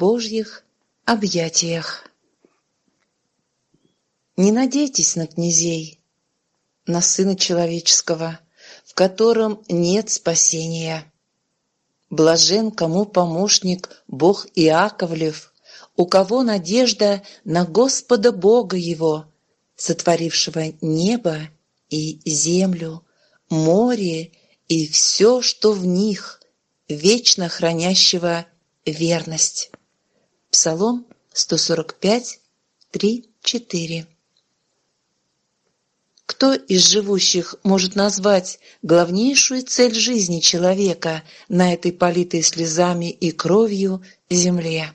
Божьих объятиях. Не надейтесь на князей, на Сына Человеческого, в котором нет спасения. Блажен, кому помощник Бог Иаковлев, у кого надежда на Господа Бога его, сотворившего небо и землю, море и все, что в них, вечно хранящего верность. Псалом 145, 3, 4. Кто из живущих может назвать главнейшую цель жизни человека на этой политой слезами и кровью земле?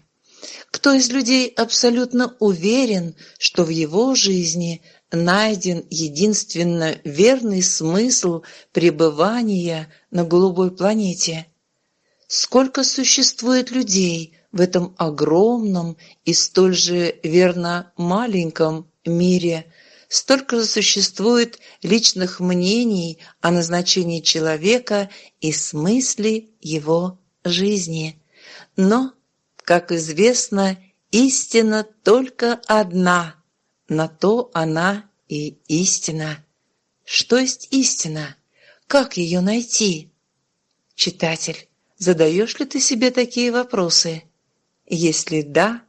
Кто из людей абсолютно уверен, что в его жизни найден единственно верный смысл пребывания на голубой планете? Сколько существует людей в этом огромном и столь же верно маленьком мире – столько же существует личных мнений о назначении человека и смысле его жизни. Но, как известно, истина только одна, на то она и истина. Что есть истина? Как ее найти? Читатель, задаешь ли ты себе такие вопросы? Если да,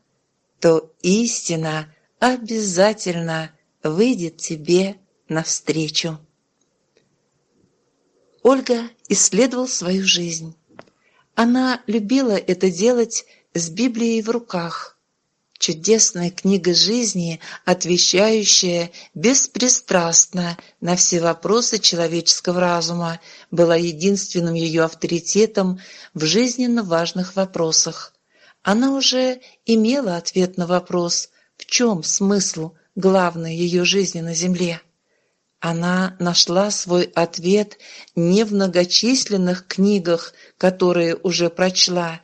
то истина обязательно выйдет тебе навстречу. Ольга исследовала свою жизнь. Она любила это делать с Библией в руках. Чудесная книга жизни, отвечающая беспристрастно на все вопросы человеческого разума, была единственным ее авторитетом в жизненно важных вопросах. Она уже имела ответ на вопрос «В чем смысл главной ее жизни на земле. Она нашла свой ответ не в многочисленных книгах, которые уже прочла,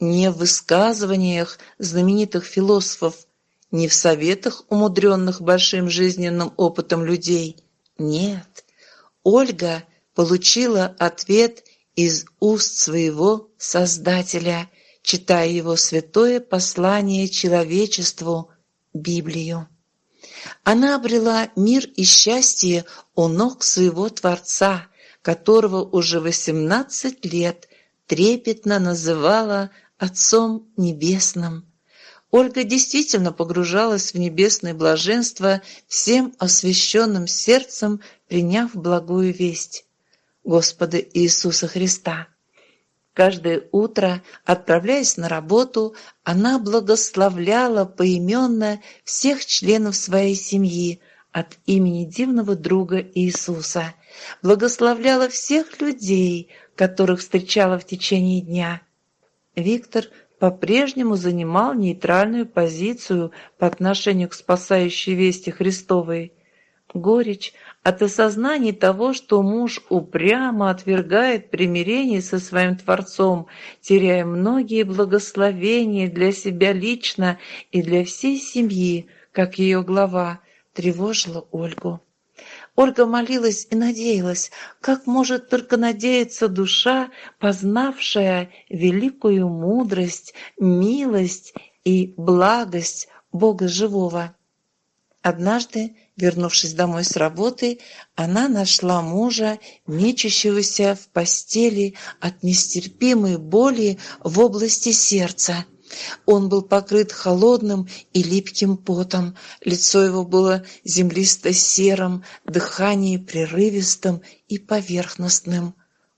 не в высказываниях знаменитых философов, не в советах, умудренных большим жизненным опытом людей. Нет, Ольга получила ответ из уст своего Создателя, читая его святое послание человечеству, Библию. Она обрела мир и счастье у ног своего Творца, которого уже восемнадцать лет трепетно называла Отцом Небесным. Ольга действительно погружалась в небесное блаженство всем освященным сердцем, приняв благую весть Господа Иисуса Христа. Каждое утро, отправляясь на работу, она благословляла поименно всех членов своей семьи от имени дивного друга Иисуса, благословляла всех людей, которых встречала в течение дня. Виктор по-прежнему занимал нейтральную позицию по отношению к спасающей вести Христовой. Горечь от осознания того, что муж упрямо отвергает примирение со своим Творцом, теряя многие благословения для себя лично и для всей семьи, как ее глава, тревожила Ольгу. Ольга молилась и надеялась, как может только надеяться душа, познавшая великую мудрость, милость и благость Бога живого. Однажды Вернувшись домой с работы, она нашла мужа, мечущегося в постели от нестерпимой боли в области сердца. Он был покрыт холодным и липким потом, лицо его было землисто-серым, дыхание прерывистым и поверхностным.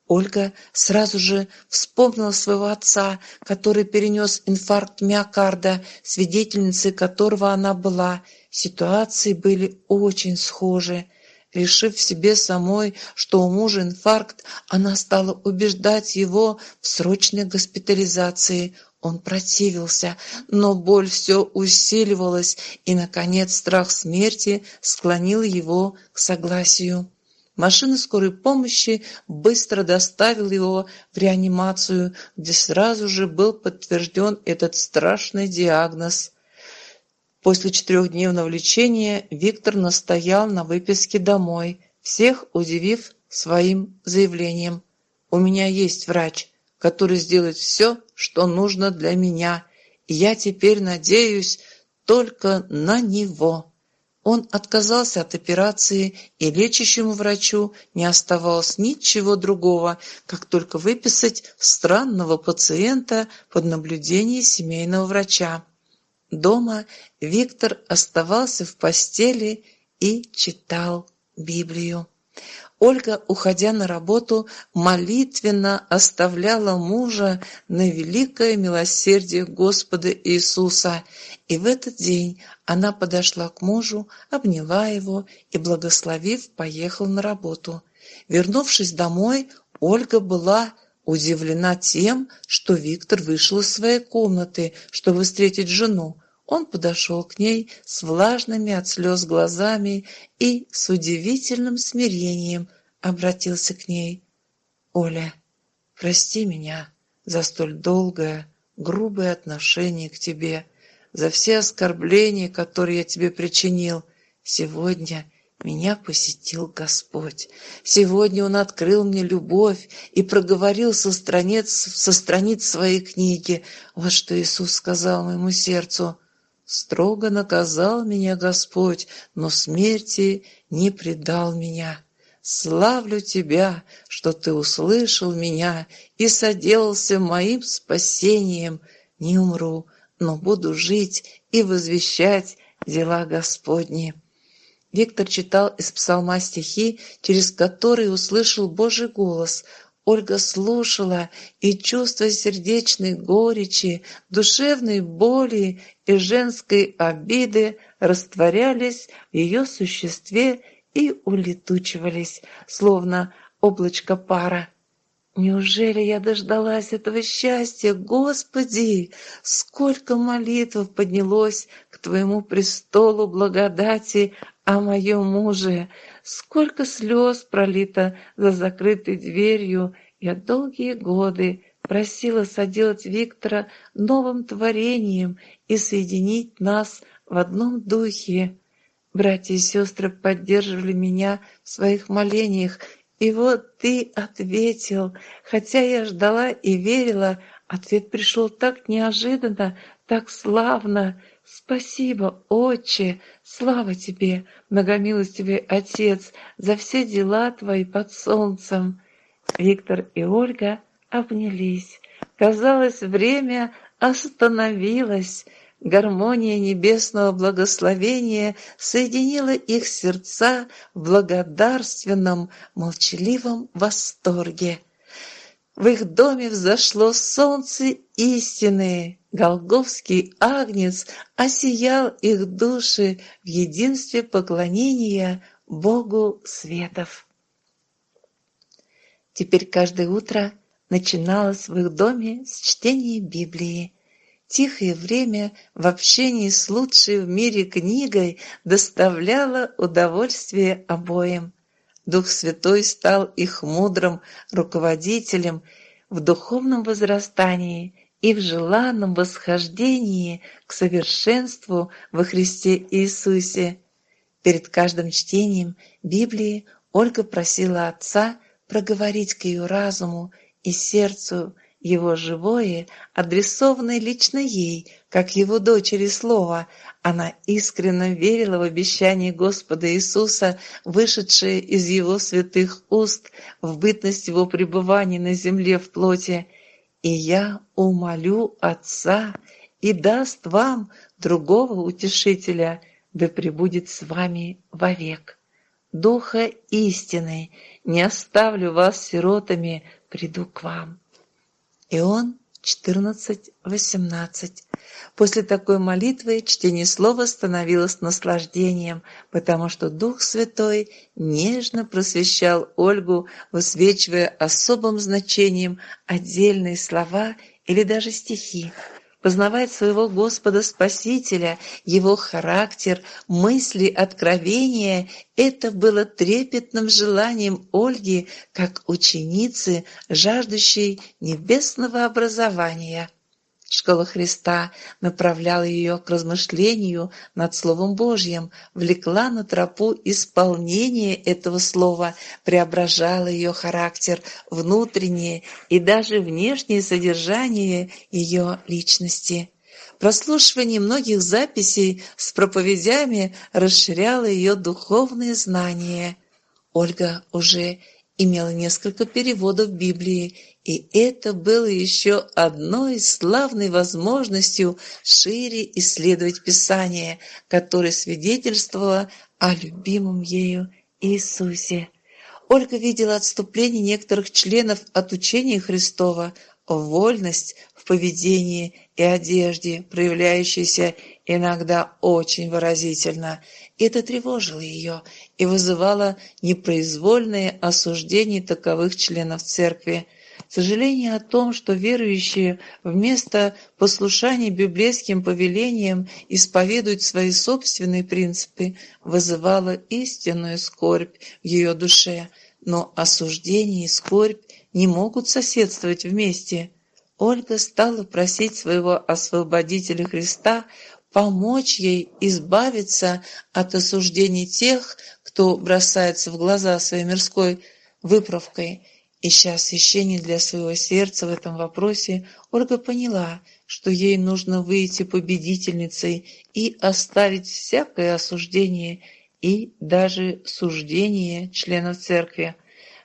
Ольга сразу же вспомнила своего отца, который перенес инфаркт миокарда, свидетельницей которого она была – Ситуации были очень схожи. Решив в себе самой, что у мужа инфаркт, она стала убеждать его в срочной госпитализации. Он противился, но боль все усиливалась, и, наконец, страх смерти склонил его к согласию. Машина скорой помощи быстро доставила его в реанимацию, где сразу же был подтвержден этот страшный диагноз. После четырехдневного лечения Виктор настоял на выписке домой, всех удивив своим заявлением. «У меня есть врач, который сделает все, что нужно для меня, Я теперь надеюсь только на него. Он отказался от операции, и лечащему врачу не оставалось ничего другого, как только выписать странного пациента под наблюдение семейного врача. Дома Виктор оставался в постели и читал Библию. Ольга, уходя на работу, молитвенно оставляла мужа на великое милосердие Господа Иисуса, и в этот день она подошла к мужу, обняла его и, благословив, поехала на работу. Вернувшись домой, Ольга была удивлена тем, что Виктор вышел из своей комнаты, чтобы встретить жену. Он подошел к ней с влажными от слез глазами и с удивительным смирением обратился к ней. «Оля, прости меня за столь долгое, грубое отношение к тебе, за все оскорбления, которые я тебе причинил. Сегодня меня посетил Господь. Сегодня Он открыл мне любовь и проговорил со страниц, со страниц своей книги. Вот что Иисус сказал моему сердцу. Строго наказал меня Господь, но смерти не предал меня. Славлю Тебя, что Ты услышал меня и соделался моим спасением. Не умру, но буду жить и возвещать дела Господни. Виктор читал из псалма стихи, через которые услышал Божий голос. Ольга слушала, и чувство сердечной горечи, душевной боли и женской обиды растворялись в ее существе и улетучивались, словно облачко пара. Неужели я дождалась этого счастья, Господи? Сколько молитв поднялось к Твоему престолу благодати о моем муже, сколько слез пролито за закрытой дверью. Я долгие годы просила соделать Виктора новым творением и соединить нас в одном духе. Братья и сестры поддерживали меня в своих молениях, и вот ты ответил, хотя я ждала и верила, ответ пришел так неожиданно, так славно. Спасибо, Отче, слава тебе, многомилостивый Отец, за все дела твои под солнцем. Виктор и Ольга обнялись. Казалось, время остановилось. Гармония небесного благословения соединила их сердца в благодарственном, молчаливом восторге. В их доме взошло солнце истины. Голговский агнец осиял их души в единстве поклонения Богу светов. Теперь каждое утро начиналось в их доме с чтения Библии. Тихое время в общении с лучшей в мире книгой доставляло удовольствие обоим. Дух Святой стал их мудрым руководителем в духовном возрастании и в желанном восхождении к совершенству во Христе Иисусе. Перед каждым чтением Библии Ольга просила отца проговорить к ее разуму и сердцу его живое, адресованное лично ей, как его дочери слово, она искренне верила в обещание Господа Иисуса, вышедшее из его святых уст в бытность его пребывания на земле в плоти. «И я умолю Отца и даст вам другого утешителя, да пребудет с вами вовек. Духа истины, не оставлю вас сиротами, приду к вам». Иоанн 14.18. После такой молитвы чтение слова становилось наслаждением, потому что Дух Святой нежно просвещал Ольгу, высвечивая особым значением отдельные слова или даже стихи познавать своего Господа Спасителя, Его характер, мысли, откровения – это было трепетным желанием Ольги, как ученицы, жаждущей небесного образования – Школа Христа направляла ее к размышлению над Словом Божьим, влекла на тропу исполнения этого Слова, преображала ее характер, внутреннее и даже внешнее содержание ее личности. Прослушивание многих записей с проповедями расширяло ее духовные знания. Ольга уже имела несколько переводов Библии, и это было еще одной славной возможностью шире исследовать Писание, которое свидетельствовало о любимом ею Иисусе. Ольга видела отступление некоторых членов от учения Христова, вольность в поведении и одежде, проявляющейся иногда очень выразительно. Это тревожило ее и вызывало непроизвольное осуждение таковых членов церкви. Сожаление о том, что верующие вместо послушания библейским повелениям исповедуют свои собственные принципы, вызывало истинную скорбь в ее душе, но осуждение и скорбь не могут соседствовать вместе. Ольга стала просить своего освободителя Христа помочь ей избавиться от осуждений тех, кто бросается в глаза своей мирской выправкой. Ища освящение для своего сердца в этом вопросе, Ольга поняла, что ей нужно выйти победительницей и оставить всякое осуждение и даже суждение членов церкви.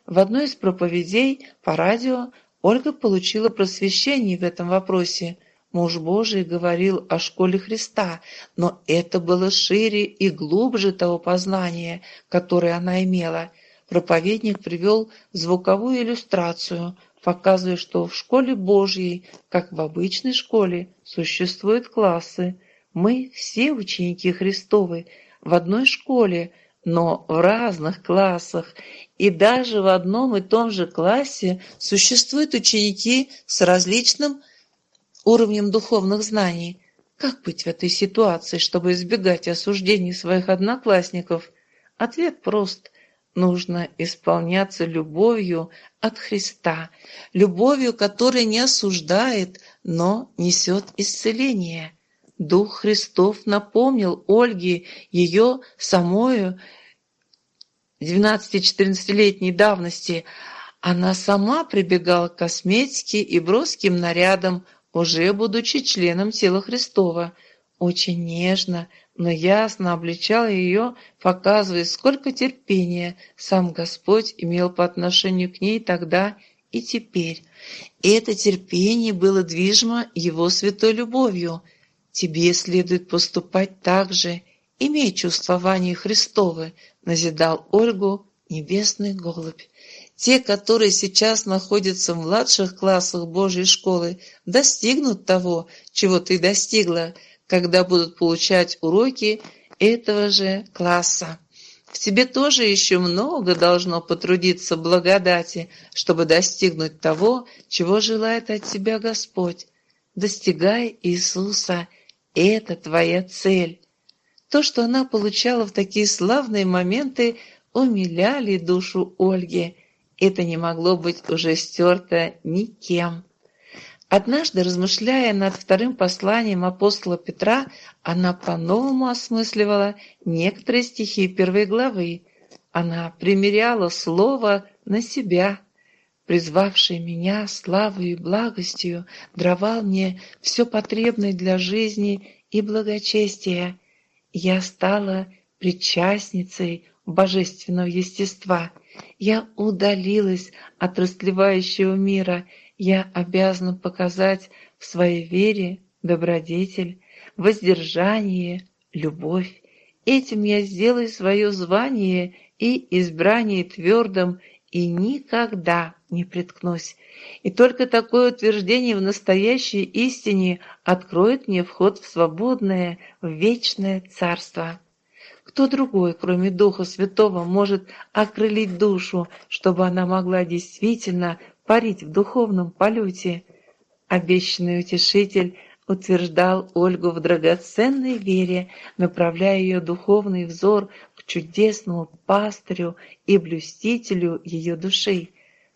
В одной из проповедей по радио Ольга получила просвещение в этом вопросе. Муж Божий говорил о школе Христа, но это было шире и глубже того познания, которое она имела. Проповедник привел звуковую иллюстрацию, показывая, что в школе Божьей, как в обычной школе, существуют классы. Мы все ученики Христовы в одной школе, но в разных классах, и даже в одном и том же классе существуют ученики с различным уровнем духовных знаний. Как быть в этой ситуации, чтобы избегать осуждений своих одноклассников? Ответ прост. Нужно исполняться любовью от Христа, любовью, которая не осуждает, но несет исцеление. Дух Христов напомнил Ольге ее самою 12-14-летней давности, она сама прибегала к косметике и броским нарядам, уже будучи членом тела Христова. Очень нежно, но ясно обличала ее, показывая, сколько терпения сам Господь имел по отношению к ней тогда и теперь. И это терпение было движимо Его святой любовью. Тебе следует поступать так же, имей чувствование Христовы, назидал Ольгу небесный голубь. Те, которые сейчас находятся в младших классах Божьей школы, достигнут того, чего ты достигла, когда будут получать уроки этого же класса. В тебе тоже еще много должно потрудиться благодати, чтобы достигнуть того, чего желает от тебя Господь. Достигай Иисуса. Это твоя цель. То, что она получала в такие славные моменты, умиляли душу Ольги. Это не могло быть уже стерто никем. Однажды, размышляя над вторым посланием апостола Петра, она по-новому осмысливала некоторые стихи первой главы. Она примеряла слово на себя. «Призвавший меня славою и благостью, дровал мне все потребное для жизни и благочестия, я стала причастницей божественного естества. Я удалилась от растлевающего мира. Я обязана показать в своей вере добродетель, воздержание, любовь. Этим я сделаю свое звание и избрание твердым и никогда не приткнусь. И только такое утверждение в настоящей истине откроет мне вход в свободное, в вечное царство. Кто другой, кроме Духа Святого, может окрылить душу, чтобы она могла действительно парить в духовном полете? Обещанный утешитель утверждал Ольгу в драгоценной вере, направляя ее духовный взор к чудесному пастырю и блюстителю ее души.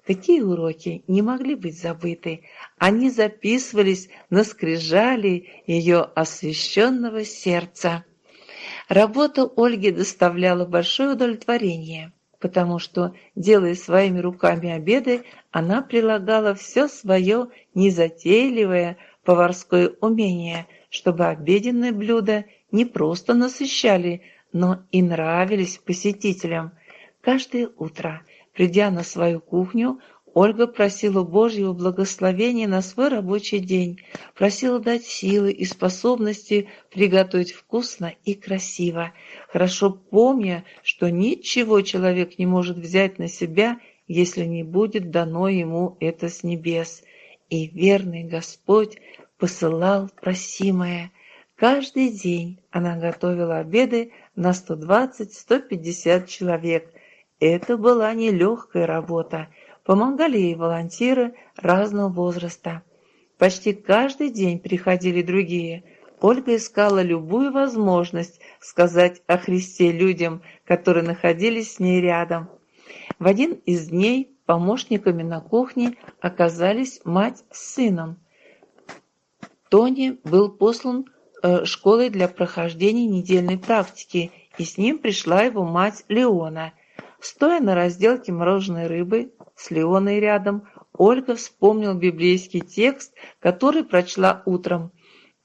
Такие уроки не могли быть забыты. Они записывались на скрижали ее освященного сердца. Работа Ольги доставляла большое удовлетворение, потому что, делая своими руками обеды, она прилагала все свое незатейливое поварское умение, чтобы обеденные блюда не просто насыщали, но и нравились посетителям. Каждое утро, придя на свою кухню, Ольга просила Божьего благословения на свой рабочий день, просила дать силы и способности приготовить вкусно и красиво, хорошо помня, что ничего человек не может взять на себя, если не будет дано ему это с небес. И верный Господь посылал просимое. Каждый день она готовила обеды на 120-150 человек. Это была нелегкая работа – Помогали ей волонтеры разного возраста. Почти каждый день приходили другие. Ольга искала любую возможность сказать о Христе людям, которые находились с ней рядом. В один из дней помощниками на кухне оказались мать с сыном. Тони был послан э, школой для прохождения недельной практики, и с ним пришла его мать Леона. Стоя на разделке мороженой рыбы, с Леоной рядом, Ольга вспомнил библейский текст, который прочла утром.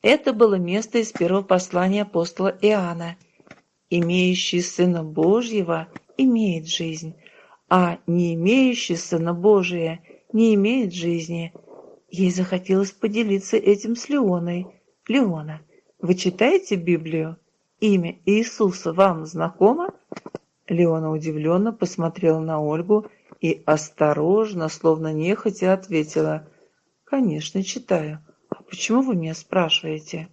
Это было место из первого послания апостола Иоанна. «Имеющий Сына Божьего имеет жизнь, а не имеющий Сына Божия не имеет жизни». Ей захотелось поделиться этим с Леоной. «Леона, вы читаете Библию? Имя Иисуса вам знакомо?» Леона удивленно посмотрела на Ольгу и осторожно, словно нехотя, ответила «Конечно, читаю. А почему вы меня спрашиваете?»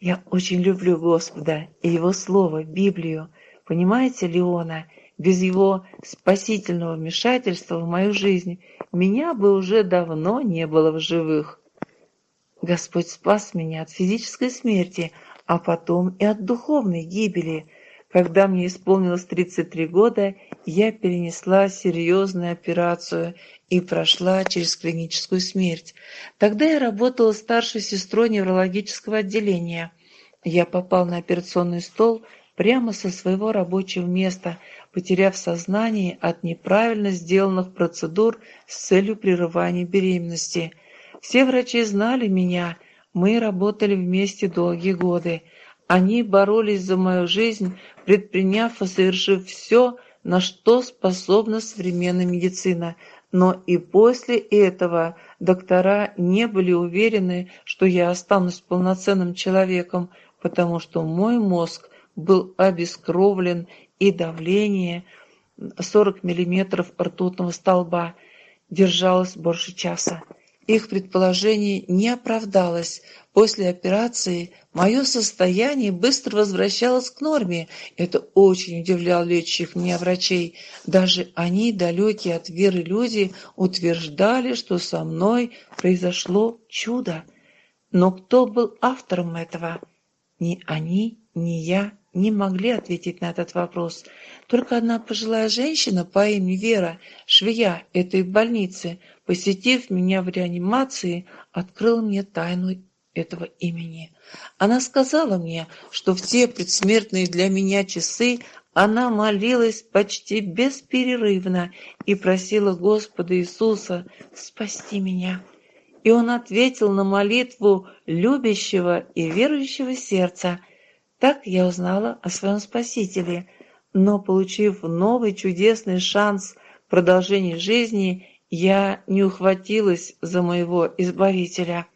«Я очень люблю Господа и Его Слово, Библию. Понимаете, Леона, без Его спасительного вмешательства в мою жизнь меня бы уже давно не было в живых. Господь спас меня от физической смерти, а потом и от духовной гибели – когда мне исполнилось 33 года, я перенесла серьезную операцию и прошла через клиническую смерть. Тогда я работала старшей сестрой неврологического отделения. Я попал на операционный стол прямо со своего рабочего места, потеряв сознание от неправильно сделанных процедур с целью прерывания беременности. Все врачи знали меня, мы работали вместе долгие годы. Они боролись за мою жизнь, предприняв и совершив все, на что способна современная медицина. Но и после этого доктора не были уверены, что я останусь полноценным человеком, потому что мой мозг был обескровлен и давление 40 мм ртутного столба держалось больше часа. Их предположение не оправдалось. После операции мое состояние быстро возвращалось к норме. Это очень удивляло лечащих меня врачей. Даже они, далекие от веры люди, утверждали, что со мной произошло чудо. Но кто был автором этого? Ни они, ни я не могли ответить на этот вопрос. Только одна пожилая женщина по имени Вера, швея этой больницы, посетив меня в реанимации, открыла мне тайну этого имени. Она сказала мне, что в те предсмертные для меня часы она молилась почти бесперерывно и просила Господа Иисуса спасти меня. И Он ответил на молитву любящего и верующего сердца. Так я узнала о своем Спасителе. Но, получив новый чудесный шанс продолжения жизни, я не ухватилась за моего Избавителя.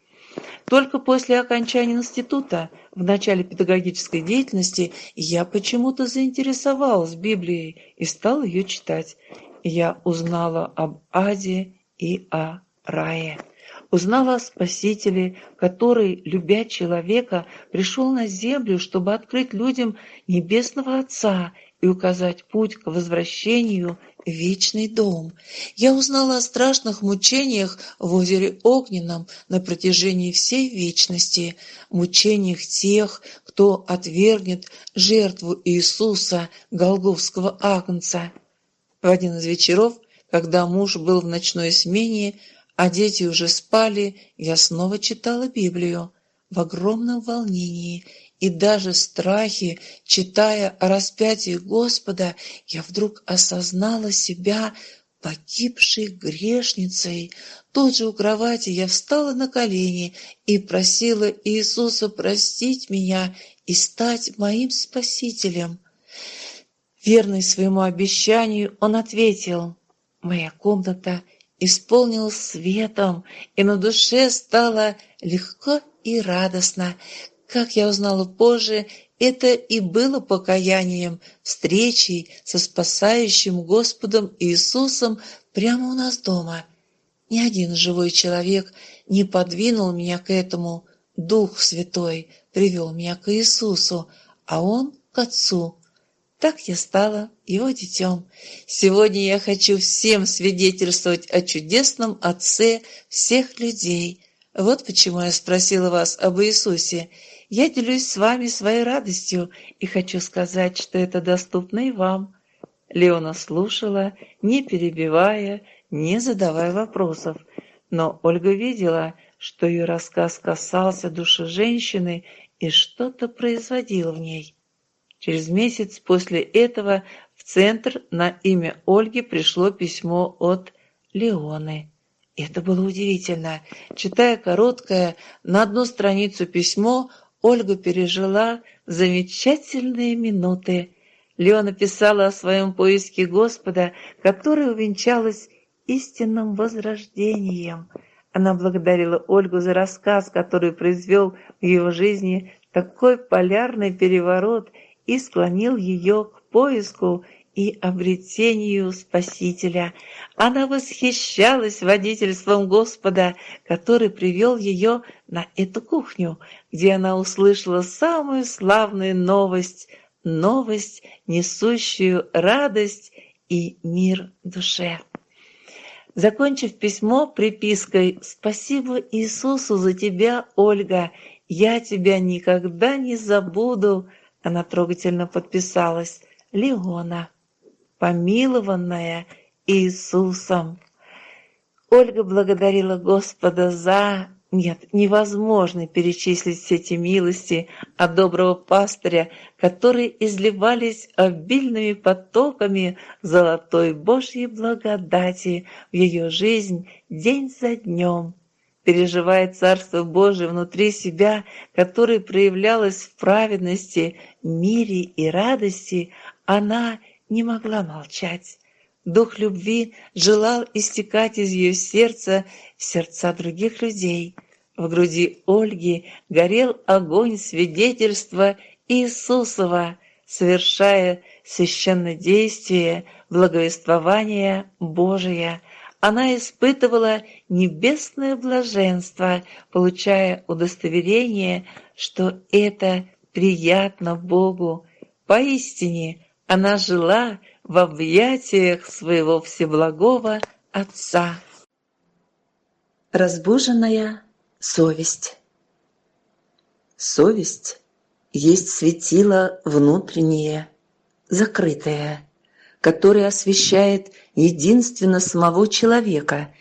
Только после окончания института, в начале педагогической деятельности, я почему-то заинтересовалась Библией и стала ее читать. Я узнала об аде и о рае. Узнала о Спасителе, который, любя человека, пришел на землю, чтобы открыть людям Небесного Отца и указать путь к возвращению в вечный дом. Я узнала о страшных мучениях в озере Огненном на протяжении всей вечности, мучениях тех, кто отвергнет жертву Иисуса, Голговского Агнца. В один из вечеров, когда муж был в ночной смене, а дети уже спали, я снова читала Библию в огромном волнении и даже страхе, читая о распятии Господа, я вдруг осознала себя погибшей грешницей. Тут же у кровати я встала на колени и просила Иисуса простить меня и стать моим спасителем. Верный своему обещанию, он ответил, «Моя комната исполнилась светом, и на душе стало легко и радостно. Как я узнала позже, это и было покаянием, встречей со спасающим Господом Иисусом прямо у нас дома. Ни один живой человек не подвинул меня к этому. Дух Святой привел меня к Иисусу, а Он к Отцу. Так я стала Его детем. Сегодня я хочу всем свидетельствовать о чудесном Отце всех людей. Вот почему я спросила вас об Иисусе – я делюсь с вами своей радостью и хочу сказать, что это доступно и вам». Леона слушала, не перебивая, не задавая вопросов, но Ольга видела, что ее рассказ касался души женщины и что-то производил в ней. Через месяц после этого в центр на имя Ольги пришло письмо от Леоны. Это было удивительно. Читая короткое на одну страницу письмо, Ольга пережила замечательные минуты. Леона писала о своем поиске Господа, который увенчалась истинным возрождением. Она благодарила Ольгу за рассказ, который произвел в ее жизни такой полярный переворот и склонил ее к поиску и обретению Спасителя. Она восхищалась водительством Господа, который привел ее на эту кухню, где она услышала самую славную новость, новость, несущую радость и мир душе. Закончив письмо припиской «Спасибо Иисусу за тебя, Ольга, я тебя никогда не забуду», она трогательно подписалась «Леона» помилованная Иисусом. Ольга благодарила Господа за... Нет, невозможно перечислить все эти милости от доброго пастыря, которые изливались обильными потоками золотой Божьей благодати в ее жизнь день за днем. Переживая Царство Божие внутри себя, которое проявлялось в праведности, мире и радости, она не могла молчать. Дух любви желал истекать из ее сердца в сердца других людей. В груди Ольги горел огонь свидетельства Иисусова, совершая священнодействие, благовествование Божие. Она испытывала небесное блаженство, получая удостоверение, что это приятно Богу. Поистине, она жила в объятиях своего всеблагого Отца. Разбуженная совесть Совесть есть светило внутреннее, закрытое, которое освещает единственно самого человека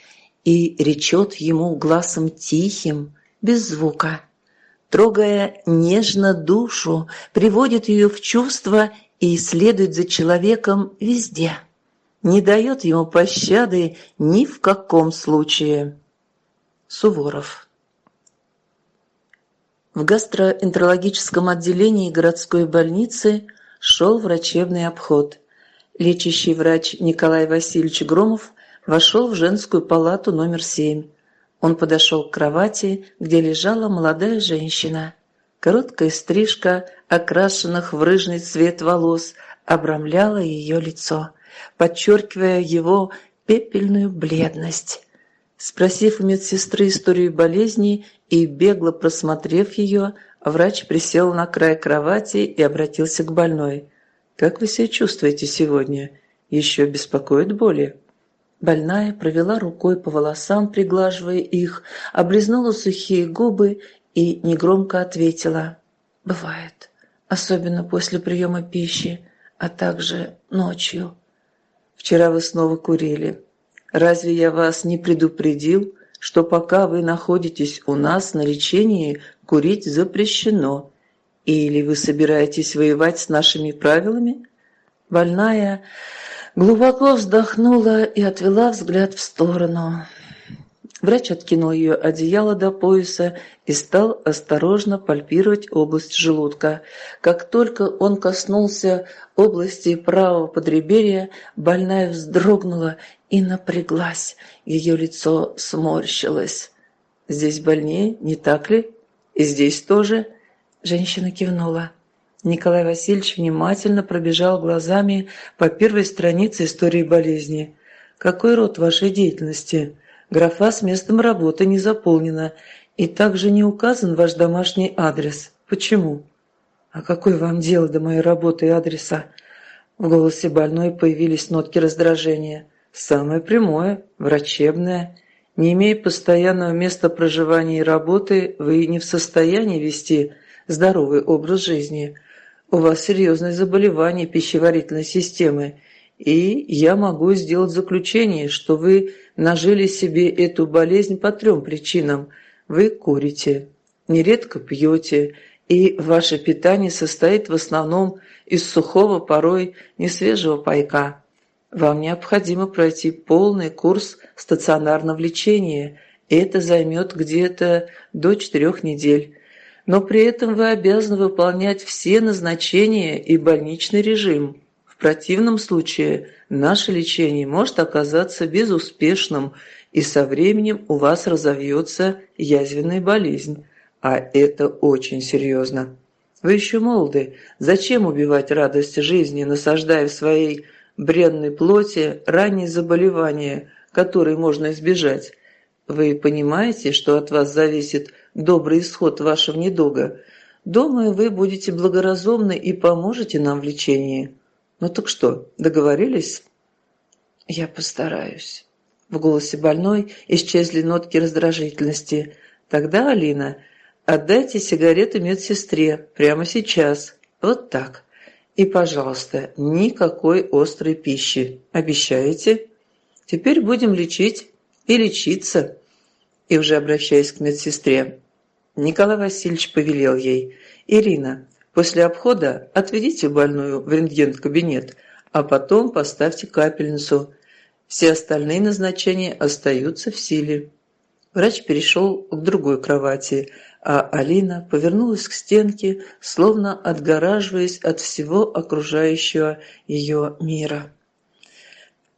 и речет ему глазом тихим, без звука, трогая нежно душу, приводит ее в чувство и следует за человеком везде, не дает ему пощады ни в каком случае. Суворов В гастроэнтерологическом отделении городской больницы шел врачебный обход. Лечащий врач Николай Васильевич Громов вошел в женскую палату номер семь. Он подошел к кровати, где лежала молодая женщина. Короткая стрижка окрашенных в рыжий цвет волос обрамляла ее лицо, подчеркивая его пепельную бледность. Спросив у медсестры историю болезни и бегло просмотрев ее, врач присел на край кровати и обратился к больной. «Как вы себя чувствуете сегодня? Еще беспокоит боли?» Больная провела рукой по волосам, приглаживая их, облизнула сухие губы и негромко ответила «Бывает, особенно после приема пищи, а также ночью». «Вчера вы снова курили. Разве я вас не предупредил, что пока вы находитесь у нас на лечении, курить запрещено? Или вы собираетесь воевать с нашими правилами?» Больная Глубоко вздохнула и отвела взгляд в сторону. Врач откинул ее одеяло до пояса и стал осторожно пальпировать область желудка. Как только он коснулся области правого подреберья, больная вздрогнула и напряглась. Ее лицо сморщилось. «Здесь больнее, не так ли? И здесь тоже?» Женщина кивнула. Николай Васильевич внимательно пробежал глазами по первой странице истории болезни. «Какой род вашей деятельности?» Графа с местом работы не заполнена, и также не указан ваш домашний адрес. Почему? А какое вам дело до моей работы и адреса? В голосе больной появились нотки раздражения. Самое прямое, врачебное. Не имея постоянного места проживания и работы, вы не в состоянии вести здоровый образ жизни. У вас серьезное заболевание пищеварительной системы, и я могу сделать заключение, что вы нажили себе эту болезнь по трем причинам. Вы курите, нередко пьете, и ваше питание состоит в основном из сухого, порой несвежего пайка. Вам необходимо пройти полный курс стационарного лечения, и это займет где-то до четырех недель. Но при этом вы обязаны выполнять все назначения и больничный режим. В противном случае наше лечение может оказаться безуспешным, и со временем у вас разовьется язвенная болезнь. А это очень серьезно. Вы еще молоды. Зачем убивать радость жизни, насаждая в своей бренной плоти ранние заболевания, которые можно избежать? Вы понимаете, что от вас зависит добрый исход вашего недуга? Думаю, вы будете благоразумны и поможете нам в лечении. «Ну так что, договорились?» «Я постараюсь». В голосе больной исчезли нотки раздражительности. «Тогда, Алина, отдайте сигареты медсестре прямо сейчас. Вот так. И, пожалуйста, никакой острой пищи. Обещаете? Теперь будем лечить и лечиться». И уже обращаясь к медсестре, Николай Васильевич повелел ей. «Ирина, После обхода отведите больную в рентген-кабинет, а потом поставьте капельницу. Все остальные назначения остаются в силе. Врач перешел к другой кровати, а Алина повернулась к стенке, словно отгораживаясь от всего окружающего ее мира.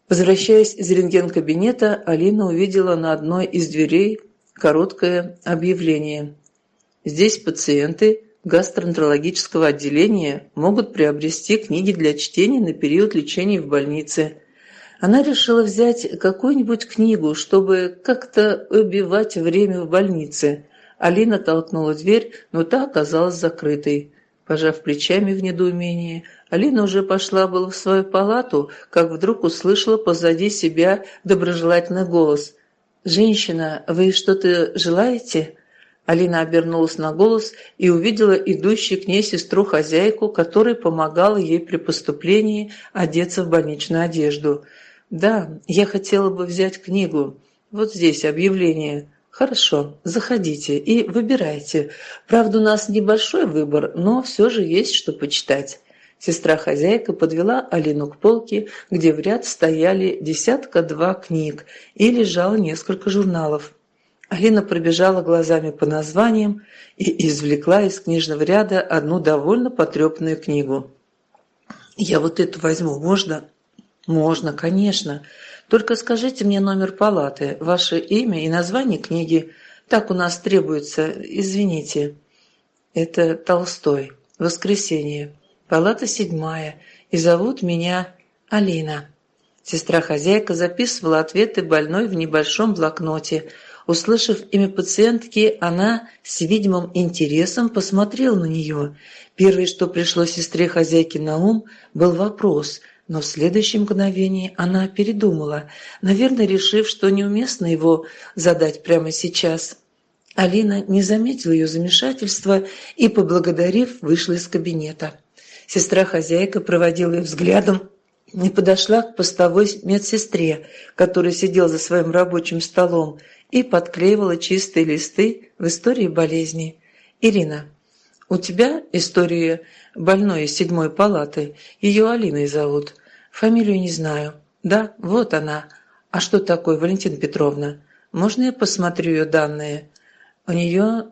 Возвращаясь из рентген-кабинета, Алина увидела на одной из дверей короткое объявление. Здесь пациенты гастроэнтерологического отделения могут приобрести книги для чтения на период лечения в больнице. Она решила взять какую-нибудь книгу, чтобы как-то убивать время в больнице. Алина толкнула дверь, но та оказалась закрытой. Пожав плечами в недоумении, Алина уже пошла было в свою палату, как вдруг услышала позади себя доброжелательный голос. «Женщина, вы что-то желаете?» Алина обернулась на голос и увидела идущую к ней сестру-хозяйку, которая помогала ей при поступлении одеться в больничную одежду. «Да, я хотела бы взять книгу. Вот здесь объявление». «Хорошо, заходите и выбирайте. Правда, у нас небольшой выбор, но все же есть что почитать». Сестра-хозяйка подвела Алину к полке, где в ряд стояли десятка-два книг и лежало несколько журналов. Алина пробежала глазами по названиям и извлекла из книжного ряда одну довольно потрепанную книгу. «Я вот эту возьму, можно?» «Можно, конечно. Только скажите мне номер палаты, ваше имя и название книги. Так у нас требуется, извините». «Это Толстой. Воскресенье. Палата седьмая. И зовут меня Алина». Сестра-хозяйка записывала ответы больной в небольшом блокноте – Услышав имя пациентки, она с видимым интересом посмотрела на нее. Первое, что пришло сестре хозяйки на ум, был вопрос, но в следующем мгновении она передумала, наверное, решив, что неуместно его задать прямо сейчас. Алина не заметила ее замешательства и, поблагодарив, вышла из кабинета. Сестра-хозяйка проводила ее взглядом и подошла к постовой медсестре, которая сидела за своим рабочим столом, и подклеивала чистые листы в истории болезни. «Ирина, у тебя история больной из седьмой палаты, ее Алиной зовут. Фамилию не знаю. Да, вот она. А что такое, Валентина Петровна? Можно я посмотрю ее данные? У нее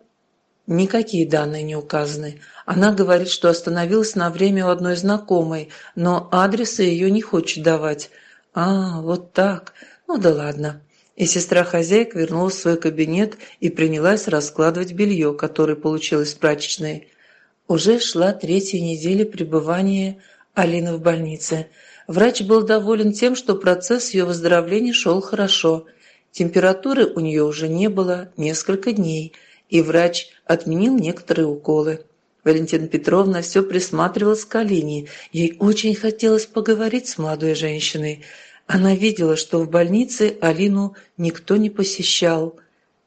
никакие данные не указаны. Она говорит, что остановилась на время у одной знакомой, но адреса ее не хочет давать. А, вот так. Ну да ладно. И сестра-хозяйка вернулась в свой кабинет и принялась раскладывать белье, которое получилось в прачечной. Уже шла третья неделя пребывания Алины в больнице. Врач был доволен тем, что процесс ее выздоровления шел хорошо. Температуры у нее уже не было несколько дней, и врач отменил некоторые уколы. Валентина Петровна все присматривалась к Алине. Ей очень хотелось поговорить с молодой женщиной. Она видела, что в больнице Алину никто не посещал.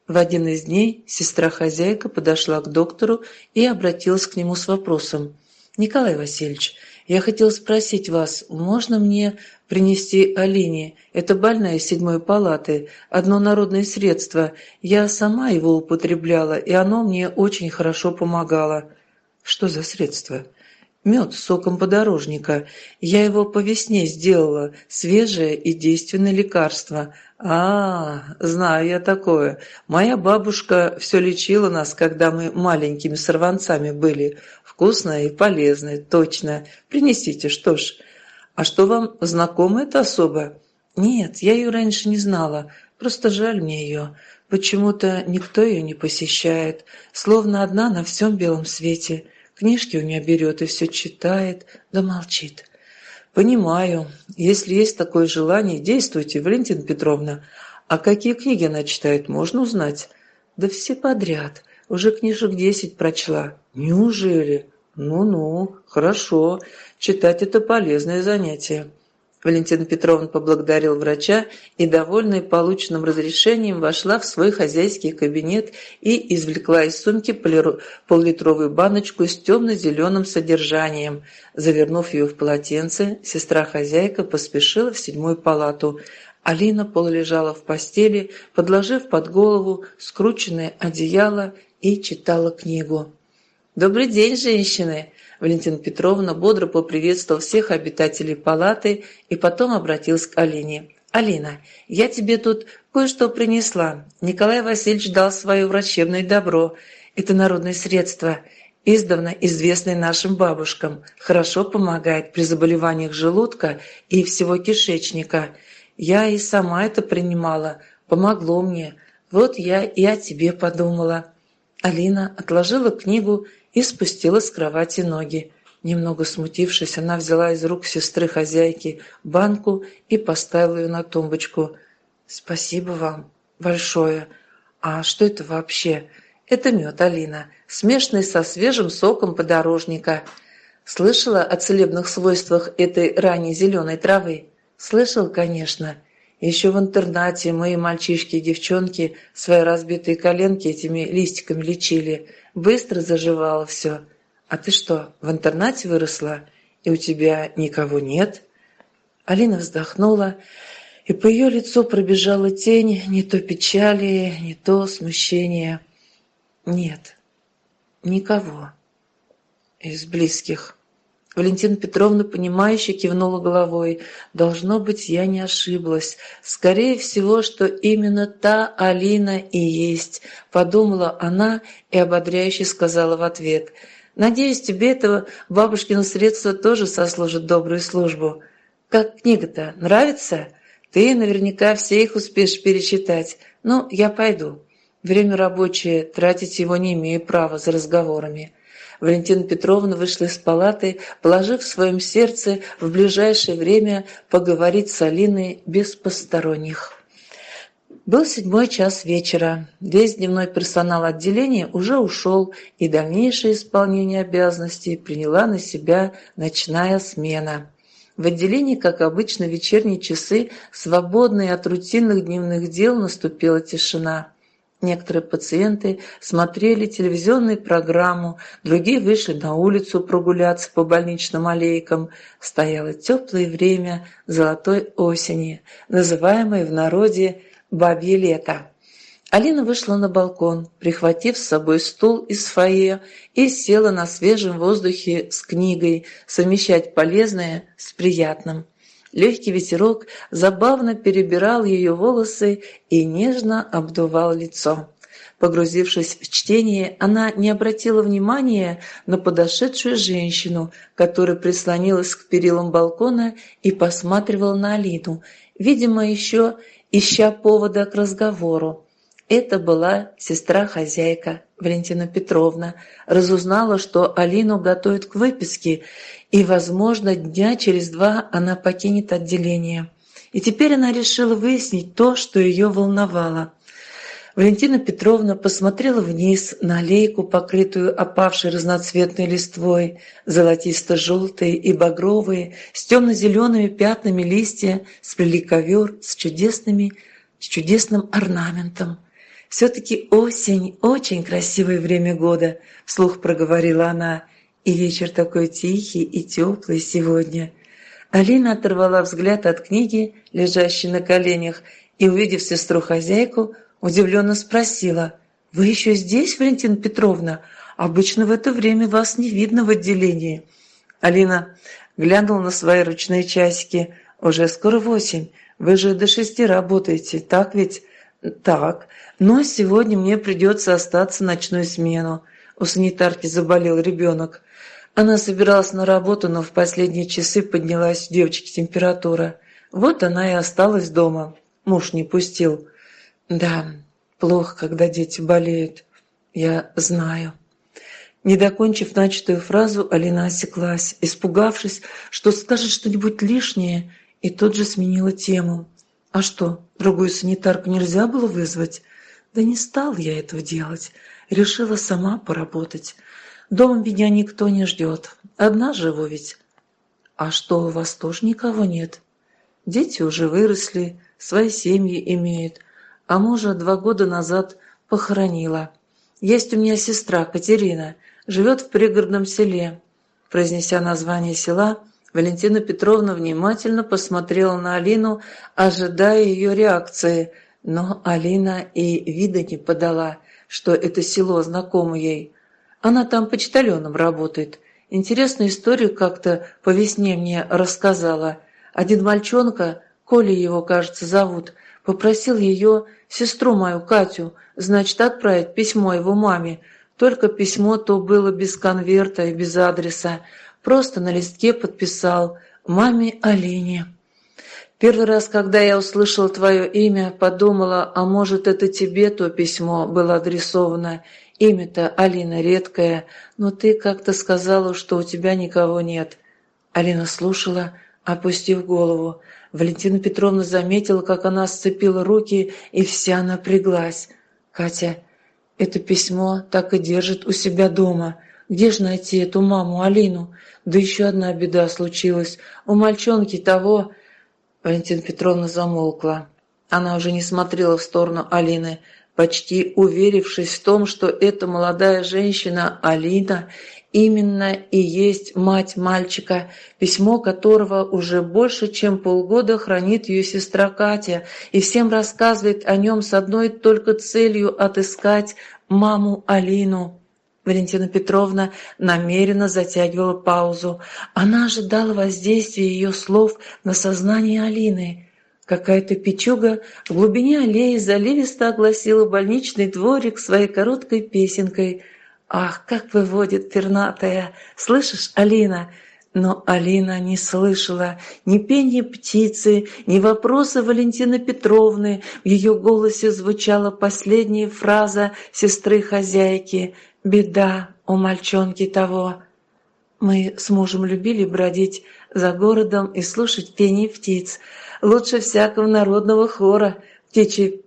В один из дней сестра-хозяйка подошла к доктору и обратилась к нему с вопросом. «Николай Васильевич, я хотела спросить вас, можно мне принести Алине? Это больная седьмой палаты, одно народное средство. Я сама его употребляла, и оно мне очень хорошо помогало». «Что за средство?» Мед с соком подорожника. Я его по весне сделала. Свежее и действенное лекарство. А, знаю я такое. Моя бабушка все лечила нас, когда мы маленькими сорванцами были. Вкусное и полезное, точно. Принесите, что ж. А что вам знакомо это особо? Нет, я ее раньше не знала. Просто жаль мне ее. Почему-то никто ее не посещает. Словно одна на всем белом свете. Книжки у меня берет и все читает, да молчит. Понимаю. Если есть такое желание, действуйте, Валентина Петровна. А какие книги она читает, можно узнать? Да все подряд. Уже книжек десять прочла. Неужели? Ну-ну, хорошо. Читать это полезное занятие. Валентина Петровна поблагодарил врача и, довольная полученным разрешением, вошла в свой хозяйский кабинет и извлекла из сумки поллитровую баночку с темно-зеленым содержанием. Завернув ее в полотенце, сестра-хозяйка поспешила в седьмую палату. Алина полулежала в постели, подложив под голову скрученное одеяло и читала книгу. «Добрый день, женщины!» Валентина Петровна бодро поприветствовал всех обитателей палаты и потом обратилась к Алине. «Алина, я тебе тут кое-что принесла. Николай Васильевич дал свое врачебное добро. Это народное средство, издавна известное нашим бабушкам. Хорошо помогает при заболеваниях желудка и всего кишечника. Я и сама это принимала. Помогло мне. Вот я и о тебе подумала». Алина отложила книгу и спустила с кровати ноги. Немного смутившись, она взяла из рук сестры-хозяйки банку и поставила ее на тумбочку. «Спасибо вам большое. А что это вообще?» «Это мед, Алина, смешанный со свежим соком подорожника. Слышала о целебных свойствах этой ранней зеленой травы?» «Слышал, конечно. Еще в интернате мои мальчишки и девчонки свои разбитые коленки этими листиками лечили. Быстро заживало все. А ты что, в интернате выросла? И у тебя никого нет?» Алина вздохнула, и по ее лицу пробежала тень не то печали, не то смущения. «Нет, никого из близких». Валентина Петровна, понимающе кивнула головой. «Должно быть, я не ошиблась. Скорее всего, что именно та Алина и есть», — подумала она и ободряюще сказала в ответ. «Надеюсь, тебе этого бабушкино средство тоже сослужит добрую службу. Как книга-то, нравится? Ты наверняка все их успеешь перечитать. Ну, я пойду. Время рабочее, тратить его не имею права за разговорами». Валентина Петровна вышла из палаты, положив в своем сердце в ближайшее время поговорить с Алиной без посторонних. Был седьмой час вечера. Весь дневной персонал отделения уже ушел, и дальнейшее исполнение обязанностей приняла на себя ночная смена. В отделении, как обычно, вечерние часы, свободные от рутинных дневных дел, наступила тишина. Некоторые пациенты смотрели телевизионную программу, другие вышли на улицу прогуляться по больничным аллейкам. Стояло теплое время золотой осени, называемое в народе «бабье лето». Алина вышла на балкон, прихватив с собой стул из фойе и села на свежем воздухе с книгой, совмещать полезное с приятным. Легкий ветерок забавно перебирал ее волосы и нежно обдувал лицо. Погрузившись в чтение, она не обратила внимания на подошедшую женщину, которая прислонилась к перилам балкона и посматривала на Алину, видимо, еще ища повода к разговору. Это была сестра-хозяйка Валентина Петровна. Разузнала, что Алину готовят к выписке, и, возможно, дня через два она покинет отделение. И теперь она решила выяснить то, что ее волновало. Валентина Петровна посмотрела вниз на аллейку, покрытую опавшей разноцветной листвой, золотисто-желтые и багровые, с темно-зелеными пятнами листья, сплели ковер с, чудесными, с чудесным орнаментом. «Все-таки осень – очень красивое время года», – вслух проговорила она, – «и вечер такой тихий и теплый сегодня». Алина оторвала взгляд от книги, лежащей на коленях, и, увидев сестру-хозяйку, Удивленно спросила, «Вы еще здесь, Валентина Петровна? Обычно в это время вас не видно в отделении». Алина глянула на свои ручные часики. «Уже скоро восемь. Вы же до шести работаете, так ведь?» «Так. Но сегодня мне придется остаться ночную смену. У санитарки заболел ребенок. Она собиралась на работу, но в последние часы поднялась у девочки температура. Вот она и осталась дома. Муж не пустил. Да, плохо, когда дети болеют. Я знаю. Не докончив начатую фразу, Алина осеклась, испугавшись, что скажет что-нибудь лишнее, и тут же сменила тему. «А что, другую санитарку нельзя было вызвать?» «Да не стал я этого делать. Решила сама поработать. Дома меня никто не ждет. Одна живу ведь». «А что, у вас тоже никого нет?» «Дети уже выросли, свои семьи имеют а мужа два года назад похоронила. Есть у меня сестра Катерина, живет в пригородном селе. Произнеся название села, Валентина Петровна внимательно посмотрела на Алину, ожидая ее реакции, но Алина и вида не подала, что это село знакомо ей. Она там почтальоном работает. Интересную историю как-то по весне мне рассказала. Один мальчонка, Коля его, кажется, зовут, попросил ее сестру мою Катю, значит, отправить письмо его маме. Только письмо то было без конверта и без адреса. Просто на листке подписал «Маме Алине». Первый раз, когда я услышала твое имя, подумала, а может, это тебе то письмо было адресовано. Имя-то Алина редкое, но ты как-то сказала, что у тебя никого нет. Алина слушала, опустив голову. Валентина Петровна заметила, как она сцепила руки и вся напряглась. «Катя, это письмо так и держит у себя дома. Где же найти эту маму Алину? Да еще одна беда случилась. У мальчонки того...» Валентина Петровна замолкла. Она уже не смотрела в сторону Алины, почти уверившись в том, что эта молодая женщина Алина именно и есть мать мальчика, письмо которого уже больше чем полгода хранит ее сестра Катя и всем рассказывает о нем с одной только целью отыскать маму Алину. Валентина Петровна намеренно затягивала паузу. Она ожидала воздействия ее слов на сознание Алины. Какая-то печуга в глубине аллеи заливисто огласила больничный дворик своей короткой песенкой – «Ах, как выводит пернатая! Слышишь, Алина?» Но Алина не слышала ни пения птицы, ни вопроса Валентины Петровны. В ее голосе звучала последняя фраза сестры-хозяйки «Беда у мальчонки того». Мы с мужем любили бродить за городом и слушать пение птиц. Лучше всякого народного хора птичий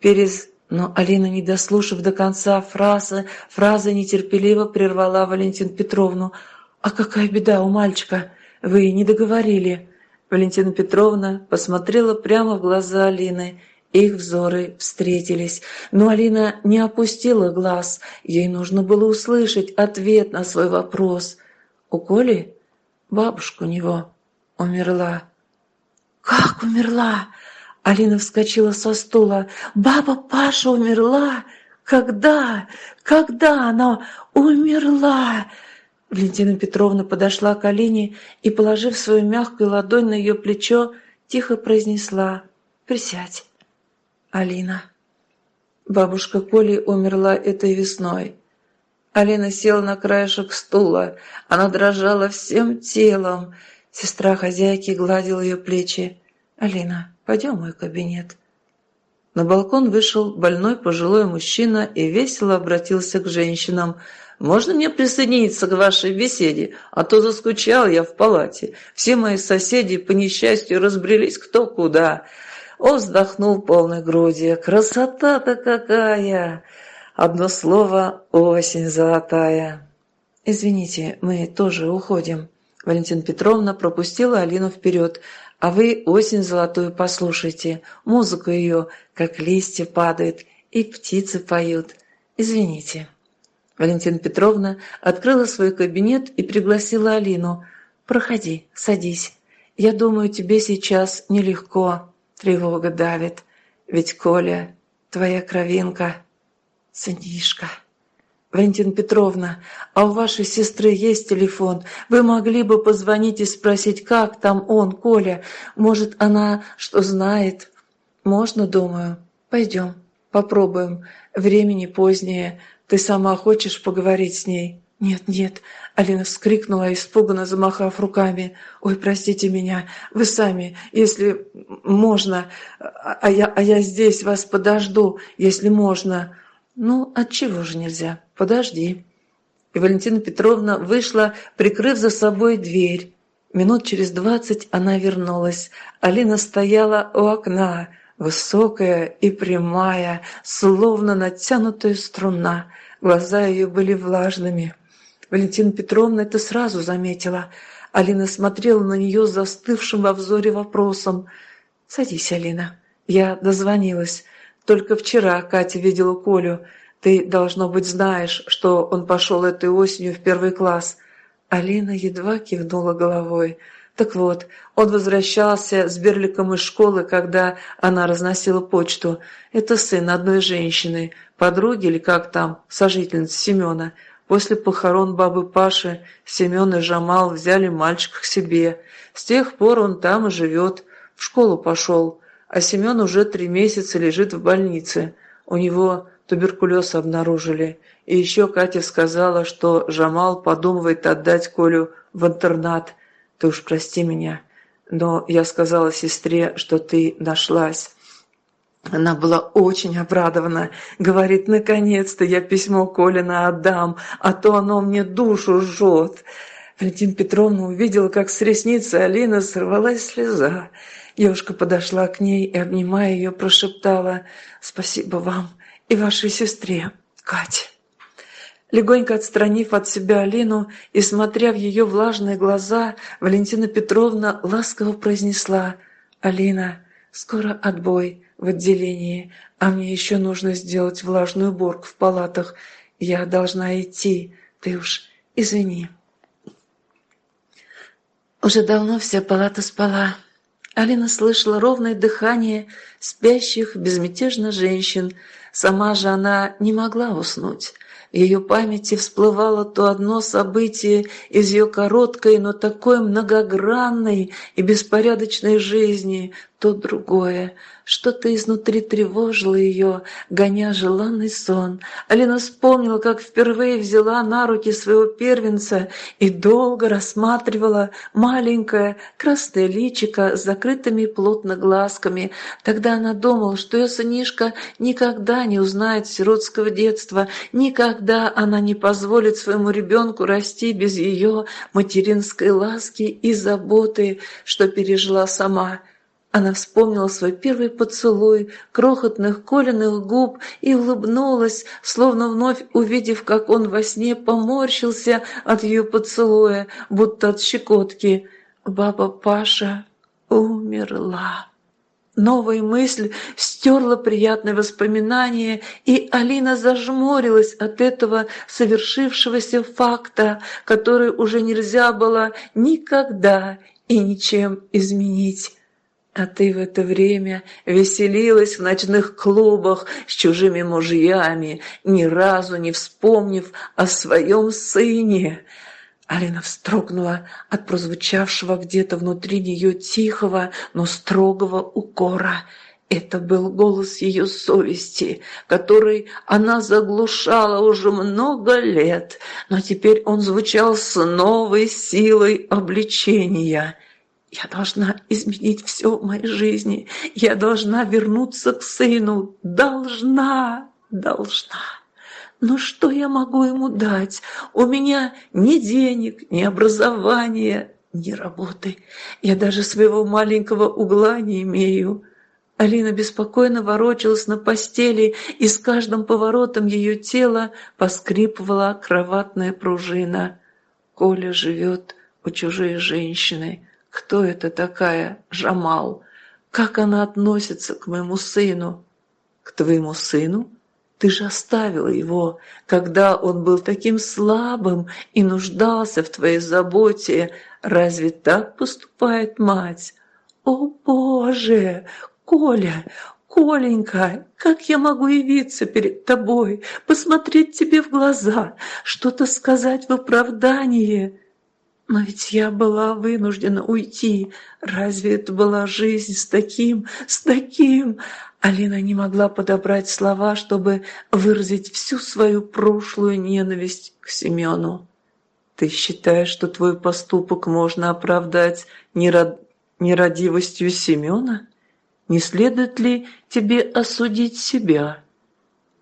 перез но Алина, не дослушав до конца фразы, фраза нетерпеливо прервала Валентину Петровну. «А какая беда у мальчика? Вы не договорили». Валентина Петровна посмотрела прямо в глаза Алины. Их взоры встретились, но Алина не опустила глаз. Ей нужно было услышать ответ на свой вопрос. «У Коли? Бабушка у него умерла». «Как умерла?» Алина вскочила со стула. «Баба Паша умерла? Когда? Когда она умерла?» Валентина Петровна подошла к Алине и, положив свою мягкую ладонь на ее плечо, тихо произнесла «Присядь». Алина. Бабушка Коли умерла этой весной. Алина села на краешек стула. Она дрожала всем телом. Сестра хозяйки гладила ее плечи. «Алина, пойдем в мой кабинет». На балкон вышел больной пожилой мужчина и весело обратился к женщинам – можно мне присоединиться к вашей беседе? А то заскучал я в палате. Все мои соседи, по несчастью, разбрелись кто куда». Он вздохнул полной грудью. «Красота-то какая!» Одно слово «осень золотая». «Извините, мы тоже уходим». Валентина Петровна пропустила Алину вперед. «А вы осень золотую послушайте. Музыку ее, как листья падают, и птицы поют. Извините». Валентина Петровна открыла свой кабинет и пригласила Алину. «Проходи, садись. Я думаю, тебе сейчас нелегко. Тревога давит. Ведь Коля, твоя кровинка, сынишка». «Валентина Петровна, а у вашей сестры есть телефон? Вы могли бы позвонить и спросить, как там он, Коля? Может, она что знает?» «Можно, думаю. Пойдем, попробуем. Времени позднее. Ты сама хочешь поговорить с ней?» «Нет, нет!» — Алина вскрикнула, испуганно замахав руками. «Ой, простите меня, вы сами, если можно, а я, а я здесь вас подожду, если можно». «Ну, отчего же нельзя? Подожди». И Валентина Петровна вышла, прикрыв за собой дверь. Минут через двадцать она вернулась. Алина стояла у окна, высокая и прямая, словно натянутая струна. Глаза ее были влажными. Валентина Петровна это сразу заметила. Алина смотрела на нее застывшим во взоре вопросом. «Садись, Алина. Я дозвонилась. Только вчера Катя видела Колю. Ты, должно быть, знаешь, что он пошел этой осенью в первый класс». Алина едва кивнула головой. Так вот, он возвращался с Берликом из школы, когда она разносила почту. Это сын одной женщины, подруги или как там, сожительницы Семена. После похорон бабы Паши Семен и Жамал взяли мальчика к себе. С тех пор он там и живет, в школу пошел. А Семен уже три месяца лежит в больнице. У него туберкулез обнаружили. И еще Катя сказала, что Жамал подумывает отдать Колю в интернат – ты уж прости меня, но я сказала сестре, что ты нашлась. Она была очень обрадована. Говорит, наконец-то я письмо Колина отдам, а то оно мне душу жжет. Валентина Петровна увидела, как с ресницы Алины сорвалась слеза. Девушка подошла к ней и, обнимая ее, прошептала «Спасибо вам и вашей сестре, Кате». Легонько отстранив от себя Алину и смотря в ее влажные глаза, Валентина Петровна ласково произнесла «Алина, скоро отбой в отделении, а мне еще нужно сделать влажную уборку в палатах. Я должна идти, ты уж извини». Уже давно вся палата спала. Алина слышала ровное дыхание спящих безмятежно женщин. Сама же она не могла уснуть. В ее памяти всплывало то одно событие из ее короткой, но такой многогранной и беспорядочной жизни, то другое. Что-то изнутри тревожило ее, гоня желанный сон. Алина вспомнила, как впервые взяла на руки своего первенца и долго рассматривала маленькое красное личико с закрытыми плотно глазками. Тогда она думала, что ее сынишка никогда не узнает сиротского детства, никогда она не позволит своему ребенку расти без ее материнской ласки и заботы, что пережила сама. Она вспомнила свой первый поцелуй, крохотных коленных губ и улыбнулась, словно вновь увидев, как он во сне поморщился от ее поцелуя, будто от щекотки. Баба Паша умерла. Новая мысль стерла приятное воспоминание, и Алина зажмурилась от этого совершившегося факта, который уже нельзя было никогда и ничем изменить. А ты в это время веселилась в ночных клубах с чужими мужьями, ни разу не вспомнив о своем сыне. Алина вздрогнула от прозвучавшего где-то внутри нее тихого, но строгого укора. Это был голос ее совести, который она заглушала уже много лет, но теперь он звучал с новой силой обличения. «Я должна изменить все в моей жизни. Я должна вернуться к сыну. Должна, должна». Но что я могу ему дать? У меня ни денег, ни образования, ни работы. Я даже своего маленького угла не имею. Алина беспокойно ворочалась на постели, и с каждым поворотом ее тела поскрипывала кроватная пружина. Коля живет у чужой женщины. Кто это такая Жамал? Как она относится к моему сыну? К твоему сыну? Ты же оставила его, когда он был таким слабым и нуждался в твоей заботе. Разве так поступает мать? О, Боже! Коля, Коленька, как я могу явиться перед тобой, посмотреть тебе в глаза, что-то сказать в оправдание? Но ведь я была вынуждена уйти. Разве это была жизнь с таким, с таким? Алина не могла подобрать слова, чтобы выразить всю свою прошлую ненависть к Семену. «Ты считаешь, что твой поступок можно оправдать нерод... нерадивостью Семена? Не следует ли тебе осудить себя?»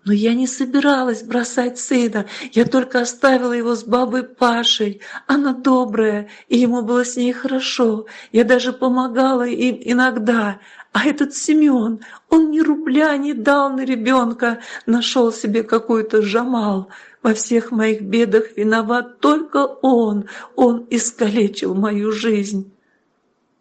Но я не собиралась бросать сына, я только оставила его с бабой Пашей. Она добрая, и ему было с ней хорошо. Я даже помогала им иногда. А этот Семен, он ни рубля не дал на ребенка, нашел себе какой-то жамал. Во всех моих бедах виноват только он. Он искалечил мою жизнь.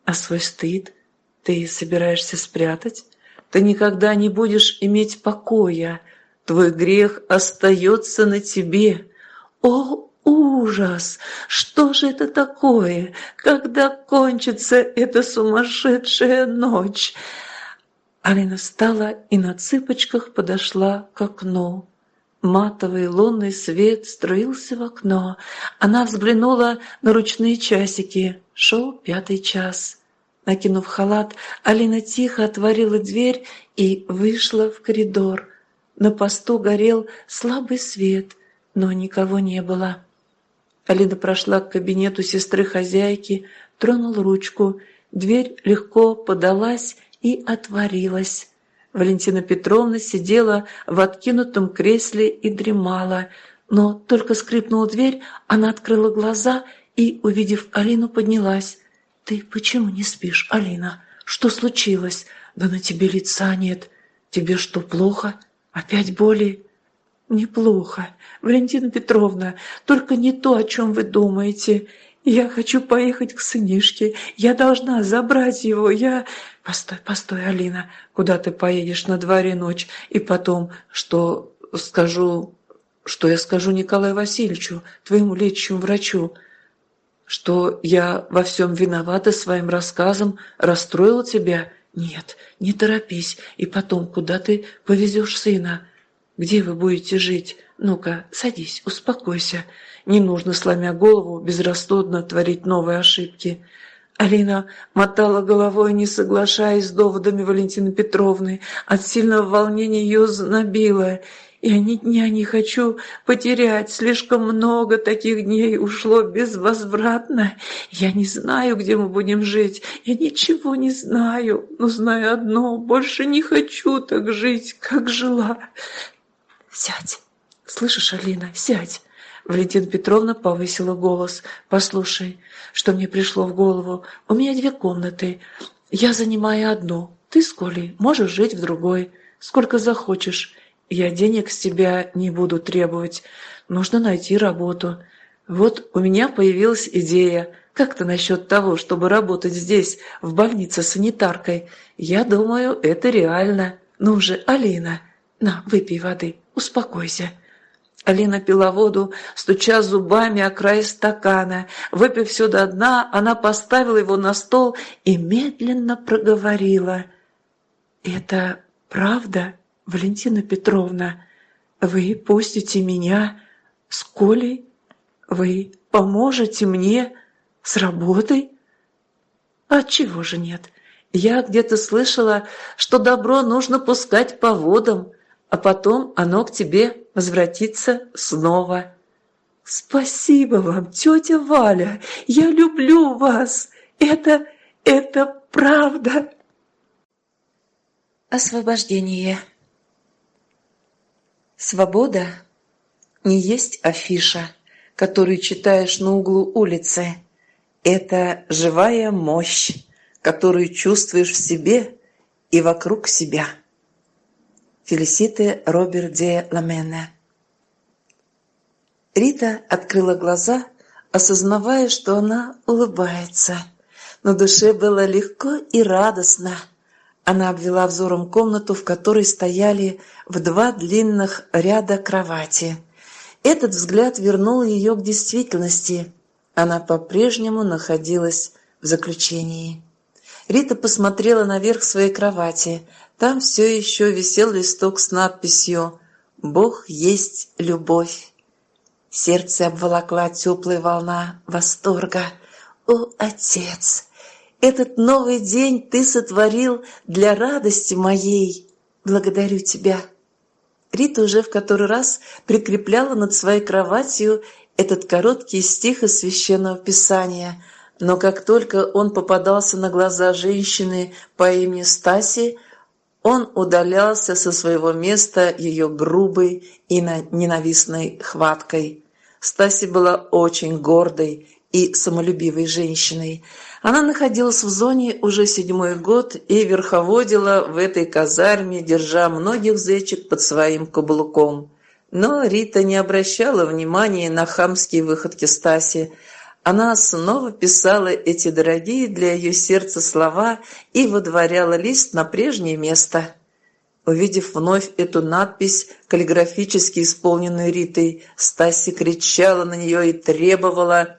А свой стыд ты собираешься спрятать? Ты никогда не будешь иметь покоя. Твой грех остается на тебе. О, ужас! Что же это такое? Когда кончится эта сумасшедшая ночь? Алина встала и на цыпочках подошла к окну. Матовый лунный свет струился в окно. Она взглянула на ручные часики. Шел пятый час. Накинув халат, Алина тихо отворила дверь и вышла в коридор. На посту горел слабый свет, но никого не было. Алина прошла к кабинету сестры-хозяйки, тронула ручку. Дверь легко подалась и отворилась. Валентина Петровна сидела в откинутом кресле и дремала, но только скрипнула дверь, она открыла глаза и, увидев Алину, поднялась. «Ты почему не спишь, Алина? Что случилось? Да на тебе лица нет. Тебе что, плохо?» Опять боли? Неплохо. Валентина Петровна, только не то, о чем вы думаете. Я хочу поехать к сынишке. Я должна забрать его. Я... Постой, постой, Алина. Куда ты поедешь на дворе ночь? И потом, что скажу... Что я скажу Николаю Васильевичу, твоему лечащему врачу? Что я во всем виновата своим рассказом, расстроила тебя? «Нет, не торопись. И потом, куда ты повезешь сына? Где вы будете жить? Ну-ка, садись, успокойся. Не нужно, сломя голову, безрассудно творить новые ошибки». Алина мотала головой, не соглашаясь с доводами Валентины Петровны. От сильного волнения ее знобило – я ни дня не хочу потерять, слишком много таких дней ушло безвозвратно. Я не знаю, где мы будем жить, я ничего не знаю, но знаю одно, больше не хочу так жить, как жила. Сядь, слышишь, Алина, сядь. Валентина Петровна повысила голос. «Послушай, что мне пришло в голову. У меня две комнаты. Я занимаю одну. Ты с Колей можешь жить в другой. Сколько захочешь. Я денег с тебя не буду требовать. Нужно найти работу. Вот у меня появилась идея. Как ты насчет того, чтобы работать здесь, в больнице санитаркой? Я думаю, это реально. Ну же, Алина, на, выпей воды, успокойся». Алина пила воду, стуча зубами о край стакана. Выпив все до дна, она поставила его на стол и медленно проговорила. «Это правда?» Валентина Петровна, вы пустите меня с Колей «Вы поможете мне с работой?» «Отчего же нет? Я где-то слышала, что добро нужно пускать по водам, а потом оно к тебе возвратится снова». «Спасибо вам, тетя Валя! Я люблю вас! Это... это правда!» Освобождение Свобода не есть афиша, которую читаешь на углу улицы. Это живая мощь, которую чувствуешь в себе и вокруг себя. Фелисите Роберт де Ламене Рита открыла глаза, осознавая, что она улыбается. На душе было легко и радостно – она обвела взором комнату, в которой стояли в два длинных ряда кровати. Этот взгляд вернул ее к действительности. Она по-прежнему находилась в заключении. Рита посмотрела наверх своей кровати. Там все еще висел листок с надписью «Бог есть любовь». Сердце обволокла теплая волна восторга. «О, Отец! Этот новый день ты сотворил для радости моей. Благодарю тебя». Рита уже в который раз прикрепляла над своей кроватью этот короткий стих из Священного Писания, но как только он попадался на глаза женщины по имени Стаси, он удалялся со своего места ее грубой и ненавистной хваткой. Стаси была очень гордой и самолюбивой женщиной. Она находилась в зоне уже седьмой год и верховодила в этой казарме, держа многих зечек под своим каблуком. Но Рита не обращала внимания на хамские выходки Стаси. Она снова писала эти дорогие для ее сердца слова и выдворяла лист на прежнее место. Увидев вновь эту надпись, каллиграфически исполненную Ритой, Стаси кричала на нее и требовала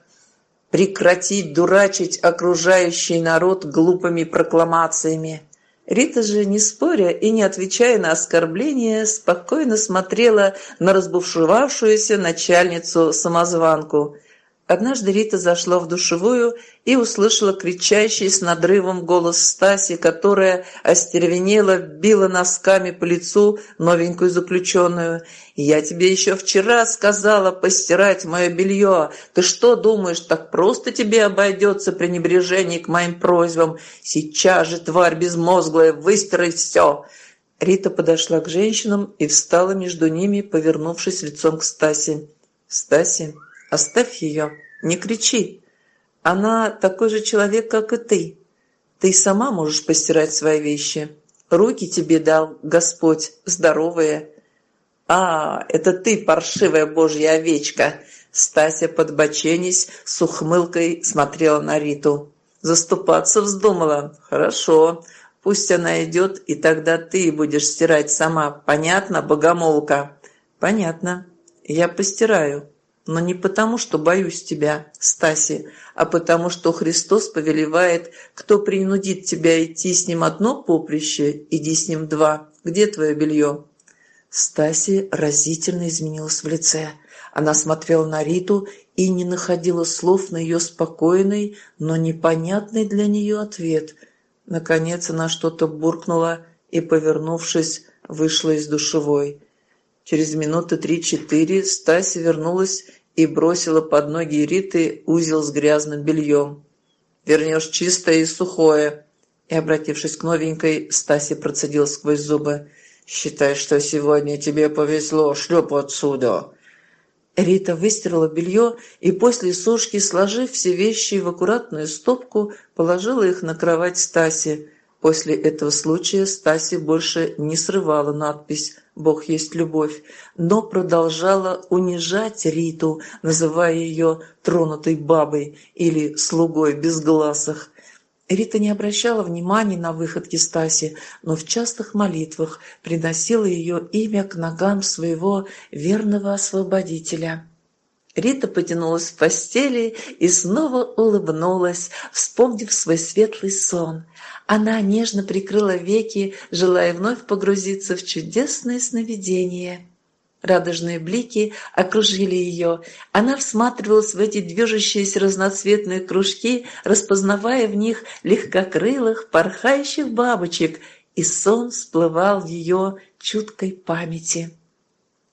прекратить дурачить окружающий народ глупыми прокламациями. Рита же, не споря и не отвечая на оскорбления, спокойно смотрела на разбушевавшуюся начальницу-самозванку – Однажды Рита зашла в душевую и услышала кричащий с надрывом голос Стаси, которая остервенела, била носками по лицу новенькую заключенную. «Я тебе еще вчера сказала постирать мое белье. Ты что думаешь, так просто тебе обойдется пренебрежение к моим просьбам? Сейчас же, тварь безмозглая, выстирай все!» Рита подошла к женщинам и встала между ними, повернувшись лицом к Стасе. «Стаси, Оставь ее, не кричи. Она такой же человек, как и ты. Ты сама можешь постирать свои вещи. Руки тебе дал Господь, здоровые. А, это ты, паршивая божья овечка. Стася, подбоченись, с ухмылкой смотрела на Риту. Заступаться вздумала. Хорошо, пусть она идет, и тогда ты будешь стирать сама. Понятно, богомолка? Понятно. Я постираю но не потому, что боюсь тебя, Стаси, а потому, что Христос повелевает, кто принудит тебя идти с ним одно поприще, иди с ним два. Где твое белье?» Стаси разительно изменилась в лице. Она смотрела на Риту и не находила слов на ее спокойный, но непонятный для нее ответ. Наконец она что-то буркнула и, повернувшись, вышла из душевой. Через минуты три-четыре Стася вернулась и бросила под ноги Риты узел с грязным бельем. «Вернешь чистое и сухое». И, обратившись к новенькой, Стаси процедил сквозь зубы. «Считай, что сегодня тебе повезло, шлеп отсюда». Рита выстирала белье и после сушки, сложив все вещи в аккуратную стопку, положила их на кровать Стаси. После этого случая Стаси больше не срывала надпись «Бог есть любовь», но продолжала унижать Риту, называя ее «тронутой бабой» или «слугой без глазах». Рита не обращала внимания на выходки Стаси, но в частых молитвах приносила ее имя к ногам своего верного освободителя. Рита потянулась в постели и снова улыбнулась, вспомнив свой светлый сон. Она нежно прикрыла веки, желая вновь погрузиться в чудесное сновидение. Радужные блики окружили ее. Она всматривалась в эти движущиеся разноцветные кружки, распознавая в них легкокрылых, порхающих бабочек, и сон всплывал в ее чуткой памяти.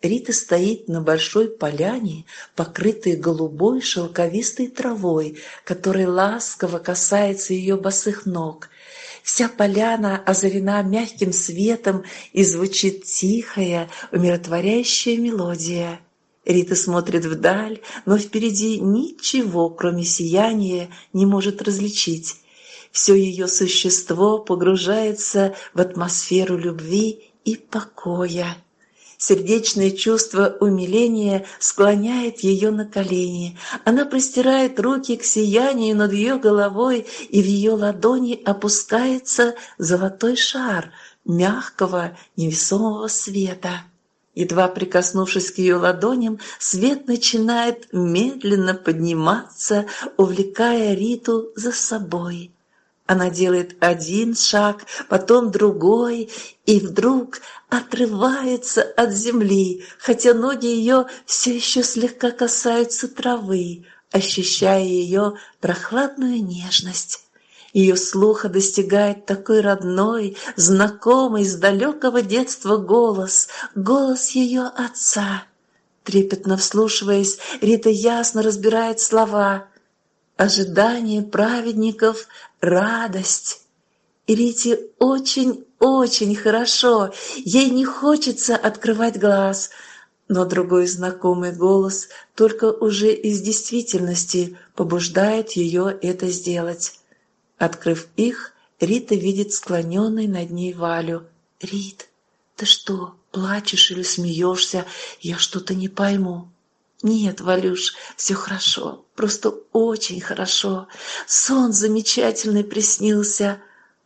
Рита стоит на большой поляне, покрытой голубой шелковистой травой, которая ласково касается ее босых ног. Вся поляна озарена мягким светом и звучит тихая, умиротворяющая мелодия. Рита смотрит вдаль, но впереди ничего, кроме сияния, не может различить. Все ее существо погружается в атмосферу любви и покоя. Сердечное чувство умиления склоняет ее на колени. Она простирает руки к сиянию над ее головой, и в ее ладони опускается золотой шар мягкого невесомого света. Едва прикоснувшись к ее ладоням, свет начинает медленно подниматься, увлекая Риту за собой. Она делает один шаг, потом другой, и вдруг отрывается от земли, хотя ноги ее все еще слегка касаются травы, ощущая ее прохладную нежность. Ее слуха достигает такой родной, знакомый с далекого детства голос, голос ее отца. Трепетно вслушиваясь, Рита ясно разбирает слова «Ожидание праведников радость. И Рите очень-очень хорошо, ей не хочется открывать глаз, но другой знакомый голос только уже из действительности побуждает ее это сделать. Открыв их, Рита видит склоненный над ней Валю. «Рит, ты что, плачешь или смеешься? Я что-то не пойму». «Нет, Валюш, все хорошо, просто очень хорошо. Сон замечательный приснился.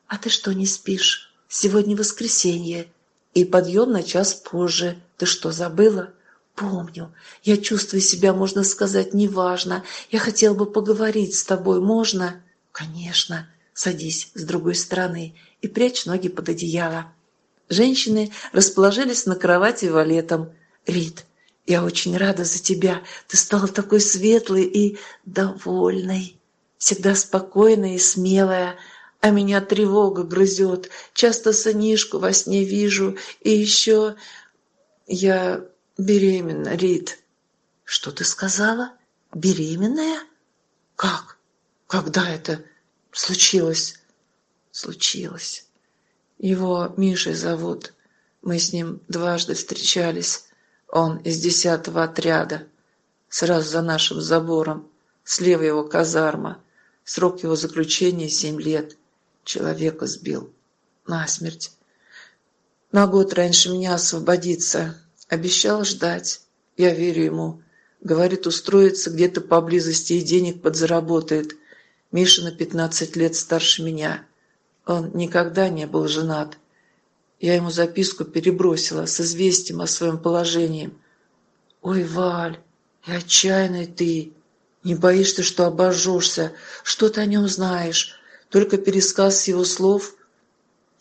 А ты что, не спишь? Сегодня воскресенье, и подъем на час позже. Ты что, забыла?» «Помню. Я чувствую себя, можно сказать, неважно. Я хотела бы поговорить с тобой. Можно?» «Конечно. Садись с другой стороны и прячь ноги под одеяло». Женщины расположились на кровати валетом. «Рит, я очень рада за тебя. Ты стала такой светлой и довольной. Всегда спокойная и смелая. А меня тревога грызет. Часто сынишку во сне вижу. И еще я беременна, Рит. Что ты сказала? Беременная? Как? Когда это случилось? Случилось. Его Мишей зовут. Мы с ним дважды встречались. Он из десятого отряда, сразу за нашим забором. Слева его казарма. Срок его заключения семь лет. Человека сбил. Насмерть. На год раньше меня освободиться. Обещал ждать. Я верю ему. Говорит, устроится где-то поблизости и денег подзаработает. Миша на пятнадцать лет старше меня. Он никогда не был женат. Я ему записку перебросила с известием о своем положении. «Ой, Валь, и отчаянный ты! Не боишься, что обожжешься? Что ты о нем знаешь? Только пересказ его слов?»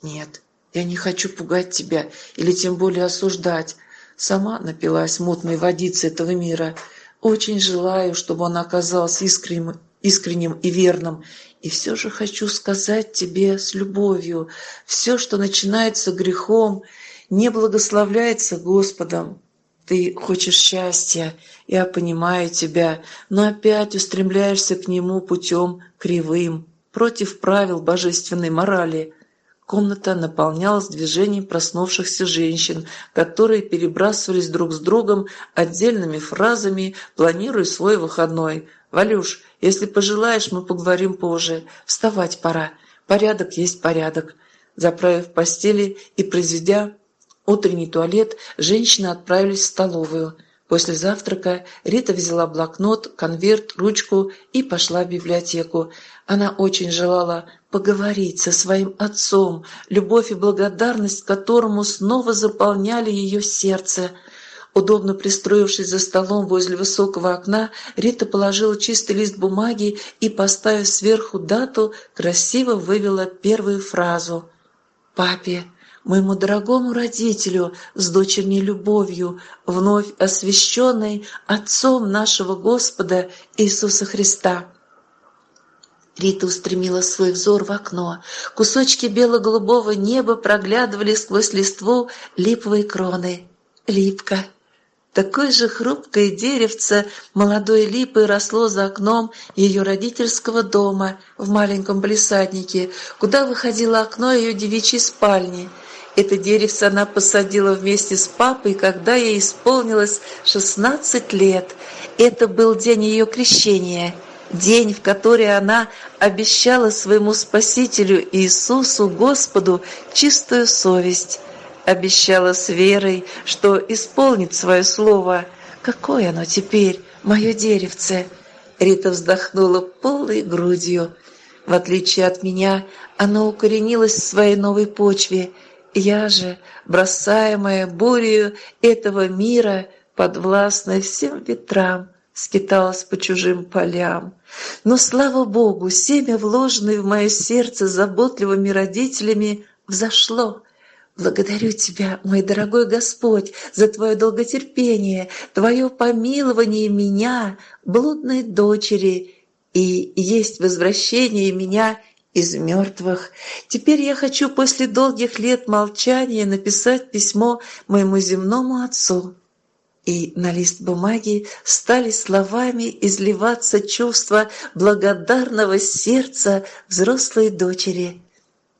«Нет, я не хочу пугать тебя или тем более осуждать. Сама напилась мутной водицы этого мира. Очень желаю, чтобы он оказался искренним, искренним и верным, и все же хочу сказать тебе с любовью, все, что начинается грехом, не благословляется Господом. Ты хочешь счастья, я понимаю тебя, но опять устремляешься к нему путем кривым, против правил божественной морали. Комната наполнялась движением проснувшихся женщин, которые перебрасывались друг с другом отдельными фразами, планируя свой выходной. «Валюш, если пожелаешь, мы поговорим позже. Вставать пора. Порядок есть порядок». Заправив постели и произведя утренний туалет, женщины отправились в столовую. После завтрака Рита взяла блокнот, конверт, ручку и пошла в библиотеку. Она очень желала поговорить со своим отцом, любовь и благодарность которому снова заполняли ее сердце – Удобно пристроившись за столом возле высокого окна, Рита положила чистый лист бумаги и, поставив сверху дату, красиво вывела первую фразу. «Папе моему дорогому родителю с дочерней любовью, вновь освященной Отцом нашего Господа Иисуса Христа. Рита устремила свой взор в окно. Кусочки бело-голубого неба проглядывали сквозь листву липовой кроны. Липка. Такое же хрупкое деревце молодой липы росло за окном ее родительского дома в маленьком палисаднике, куда выходило окно ее девичьей спальни. Это деревце она посадила вместе с папой, когда ей исполнилось 16 лет. Это был день ее крещения – день, в который она обещала своему Спасителю Иисусу Господу чистую совесть, обещала с верой, что исполнит свое слово. Какое оно теперь, мое деревце? Рита вздохнула полной грудью. В отличие от меня, оно укоренилось в своей новой почве. Я же, бросаемая бурею этого мира, подвластная всем ветрам, скиталась по чужим полям. Но, слава Богу, семя, вложенное в мое сердце заботливыми родителями, взошло. Благодарю Тебя, мой дорогой Господь, за Твое долготерпение, Твое помилование меня, блудной дочери, и есть возвращение меня из мертвых. Теперь я хочу после долгих лет молчания написать письмо моему земному отцу и на лист бумаги стали словами изливаться чувства благодарного сердца взрослой дочери.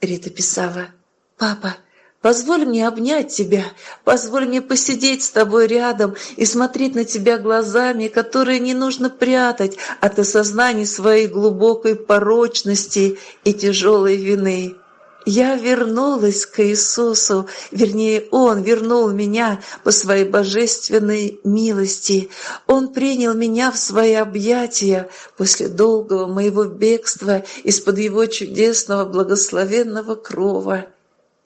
Рита писала «Папа, Позволь мне обнять тебя, позволь мне посидеть с тобой рядом и смотреть на тебя глазами, которые не нужно прятать от осознания своей глубокой порочности и тяжелой вины. Я вернулась к Иисусу, вернее, Он вернул меня по своей божественной милости. Он принял меня в свои объятия после долгого моего бегства из-под Его чудесного благословенного крова.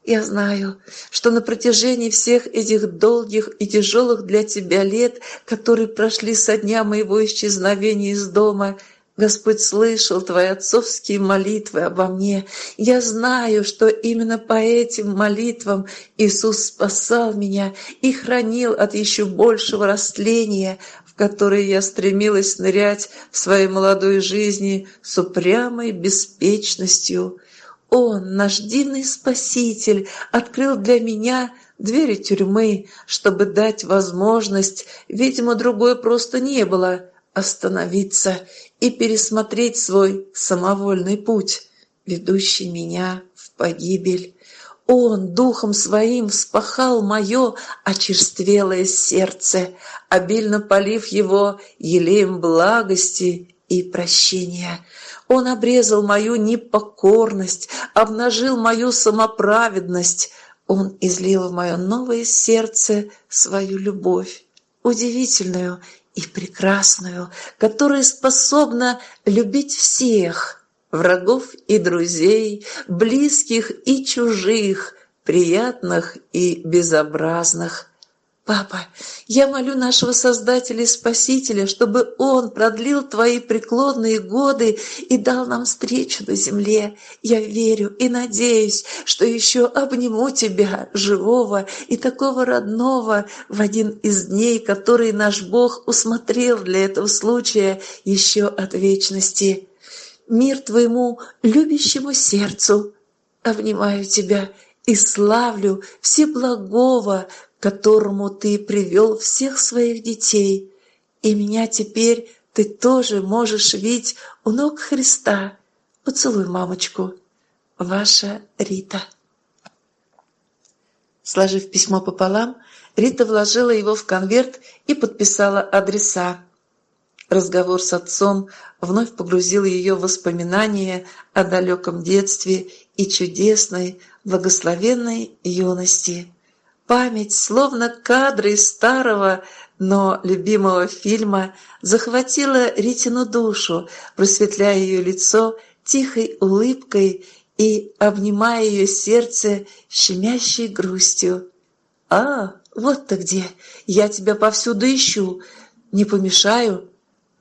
Я знаю, что на протяжении всех этих долгих и тяжелых для тебя лет, которые прошли со дня моего исчезновения из дома – Господь слышал твои отцовские молитвы обо мне. Я знаю, что именно по этим молитвам Иисус спасал меня и хранил от еще большего растления, в которое я стремилась нырять в своей молодой жизни с упрямой беспечностью. Он, наш дивный Спаситель, открыл для меня двери тюрьмы, чтобы дать возможность, видимо, другой просто не было, остановиться и пересмотреть свой самовольный путь, ведущий меня в погибель. Он духом своим вспахал мое очерствелое сердце, обильно полив его елеем благости и прощения. Он обрезал мою непокорность, обнажил мою самоправедность. Он излил в мое новое сердце свою любовь, удивительную и прекрасную, которая способна любить всех, врагов и друзей, близких и чужих, приятных и безобразных. Папа, я молю нашего Создателя и Спасителя, чтобы Он продлил Твои преклонные годы и дал нам встречу на земле. Я верю и надеюсь, что еще обниму Тебя, живого и такого родного, в один из дней, который наш Бог усмотрел для этого случая еще от вечности. Мир Твоему любящему сердцу. Обнимаю Тебя и славлю Всеблагого, которому ты привел всех своих детей, и меня теперь ты тоже можешь видеть у ног Христа. Поцелуй мамочку. Ваша Рита. Сложив письмо пополам, Рита вложила его в конверт и подписала адреса. Разговор с отцом вновь погрузил ее в воспоминания о далеком детстве и чудесной, благословенной юности. Память, словно кадры из старого, но любимого фильма, захватила Ритину душу, просветляя ее лицо тихой улыбкой и обнимая ее сердце щемящей грустью. «А, вот ты где! Я тебя повсюду ищу! Не помешаю?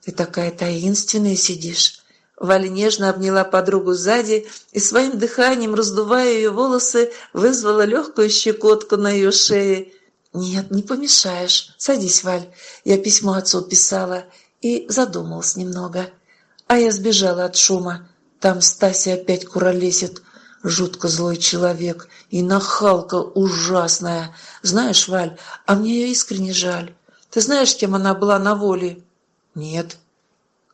Ты такая таинственная сидишь. Валя нежно обняла подругу сзади и своим дыханием, раздувая ее волосы, вызвала легкую щекотку на ее шее. «Нет, не помешаешь. Садись, Валь. Я письмо отцу писала и задумалась немного. А я сбежала от шума. Там Стася опять куролесит. Жутко злой человек и нахалка ужасная. Знаешь, Валь, а мне ее искренне жаль. Ты знаешь, кем она была на воле?» «Нет»,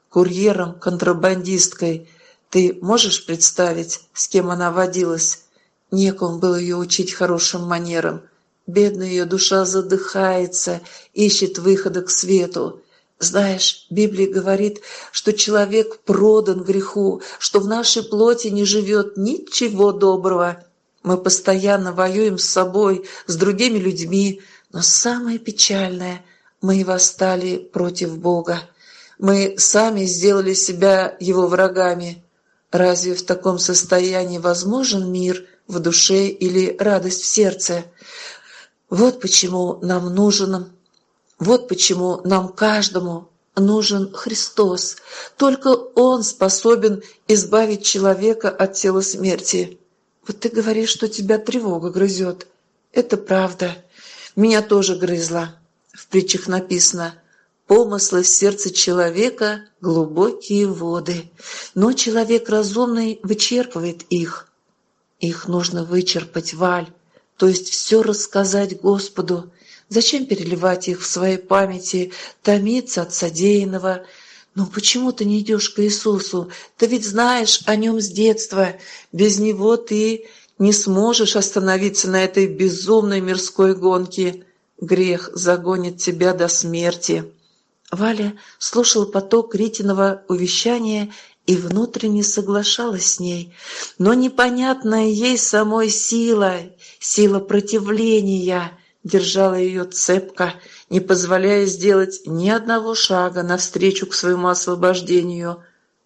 курьером, контрабандисткой. Ты можешь представить, с кем она водилась? Некому было ее учить хорошим манерам. Бедная ее душа задыхается, ищет выхода к свету. Знаешь, Библия говорит, что человек продан греху, что в нашей плоти не живет ничего доброго. Мы постоянно воюем с собой, с другими людьми, но самое печальное – мы восстали против Бога. Мы сами сделали себя его врагами. Разве в таком состоянии возможен мир в душе или радость в сердце? Вот почему нам нужен, вот почему нам каждому нужен Христос. Только Он способен избавить человека от тела смерти. Вот ты говоришь, что тебя тревога грызет. Это правда. Меня тоже грызла. В притчах написано – Помыслы в сердце человека – глубокие воды, но человек разумный вычерпывает их. Их нужно вычерпать, Валь, то есть все рассказать Господу. Зачем переливать их в своей памяти, томиться от содеянного? Ну почему ты не идешь к Иисусу? Ты ведь знаешь о нем с детства. Без него ты не сможешь остановиться на этой безумной мирской гонке. Грех загонит тебя до смерти. Валя слушала поток Ритиного увещания и внутренне соглашалась с ней, но непонятная ей самой сила, сила противления держала ее цепко, не позволяя сделать ни одного шага навстречу к своему освобождению.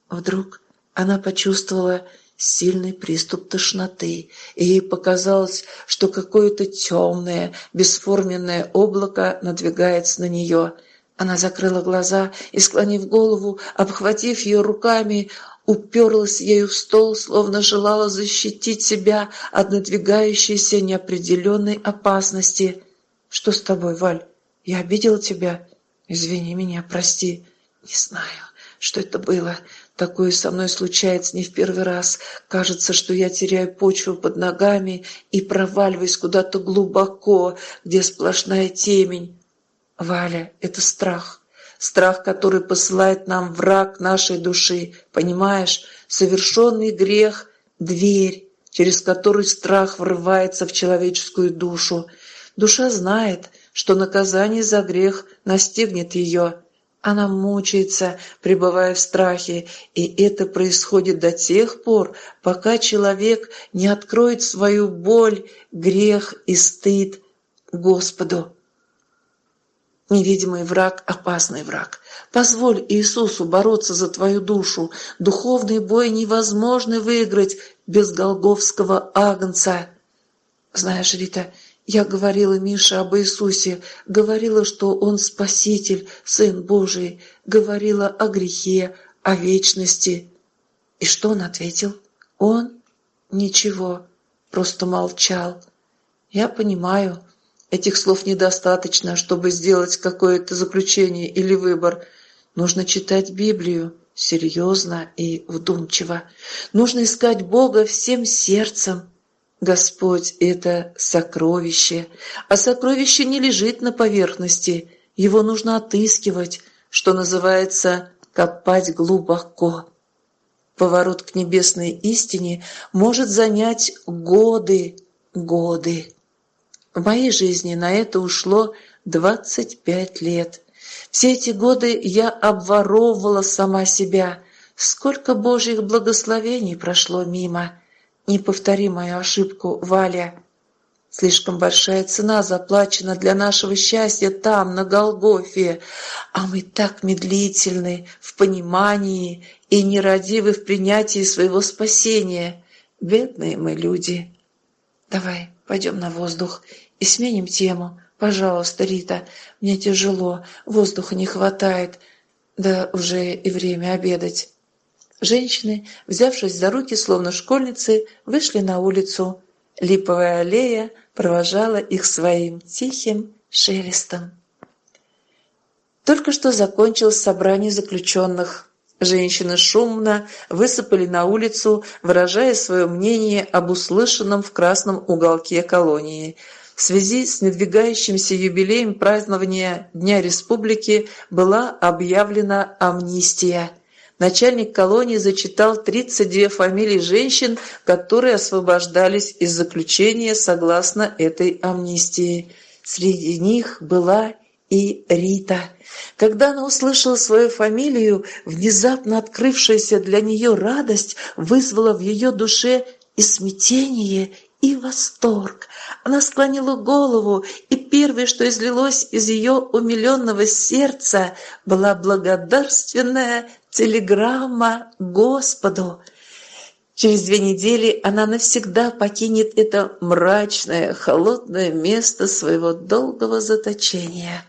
Вдруг она почувствовала сильный приступ тошноты, и ей показалось, что какое-то темное, бесформенное облако надвигается на нее – она закрыла глаза и, склонив голову, обхватив ее руками, уперлась ею в стол, словно желала защитить себя от надвигающейся неопределенной опасности. «Что с тобой, Валь? Я обидела тебя? Извини меня, прости. Не знаю, что это было. Такое со мной случается не в первый раз. Кажется, что я теряю почву под ногами и проваливаюсь куда-то глубоко, где сплошная темень. Валя, это страх. Страх, который посылает нам враг нашей души. Понимаешь, совершенный грех – дверь, через которую страх врывается в человеческую душу. Душа знает, что наказание за грех настигнет ее. Она мучается, пребывая в страхе, и это происходит до тех пор, пока человек не откроет свою боль, грех и стыд Господу. Невидимый враг – опасный враг. Позволь Иисусу бороться за твою душу. Духовный бой невозможно выиграть без голговского агнца. Знаешь, Рита, я говорила Мише об Иисусе, говорила, что Он Спаситель, Сын Божий, говорила о грехе, о вечности. И что он ответил? Он? Ничего, просто молчал. Я понимаю, Этих слов недостаточно, чтобы сделать какое-то заключение или выбор. Нужно читать Библию серьезно и вдумчиво. Нужно искать Бога всем сердцем. Господь – это сокровище, а сокровище не лежит на поверхности. Его нужно отыскивать, что называется «копать глубоко». Поворот к небесной истине может занять годы, годы. В моей жизни на это ушло 25 лет. Все эти годы я обворовывала сама себя. Сколько Божьих благословений прошло мимо. Не повтори мою ошибку, Валя. Слишком большая цена заплачена для нашего счастья там, на Голгофе, а мы так медлительны в понимании и нерадивы в принятии своего спасения. Бедные мы люди. Давай, пойдем на воздух и сменим тему. Пожалуйста, Рита, мне тяжело, воздуха не хватает, да уже и время обедать. Женщины, взявшись за руки, словно школьницы, вышли на улицу. Липовая аллея провожала их своим тихим шелестом. Только что закончилось собрание заключенных. Женщины шумно высыпали на улицу, выражая свое мнение об услышанном в красном уголке колонии. В связи с надвигающимся юбилеем празднования Дня Республики была объявлена амнистия. Начальник колонии зачитал 32 фамилии женщин, которые освобождались из заключения согласно этой амнистии. Среди них была и Рита. Когда она услышала свою фамилию, внезапно открывшаяся для нее радость вызвала в ее душе и смятение, и восторг. Она склонила голову, и первое, что излилось из ее умиленного сердца, была благодарственная телеграмма Господу. Через две недели она навсегда покинет это мрачное, холодное место своего долгого заточения.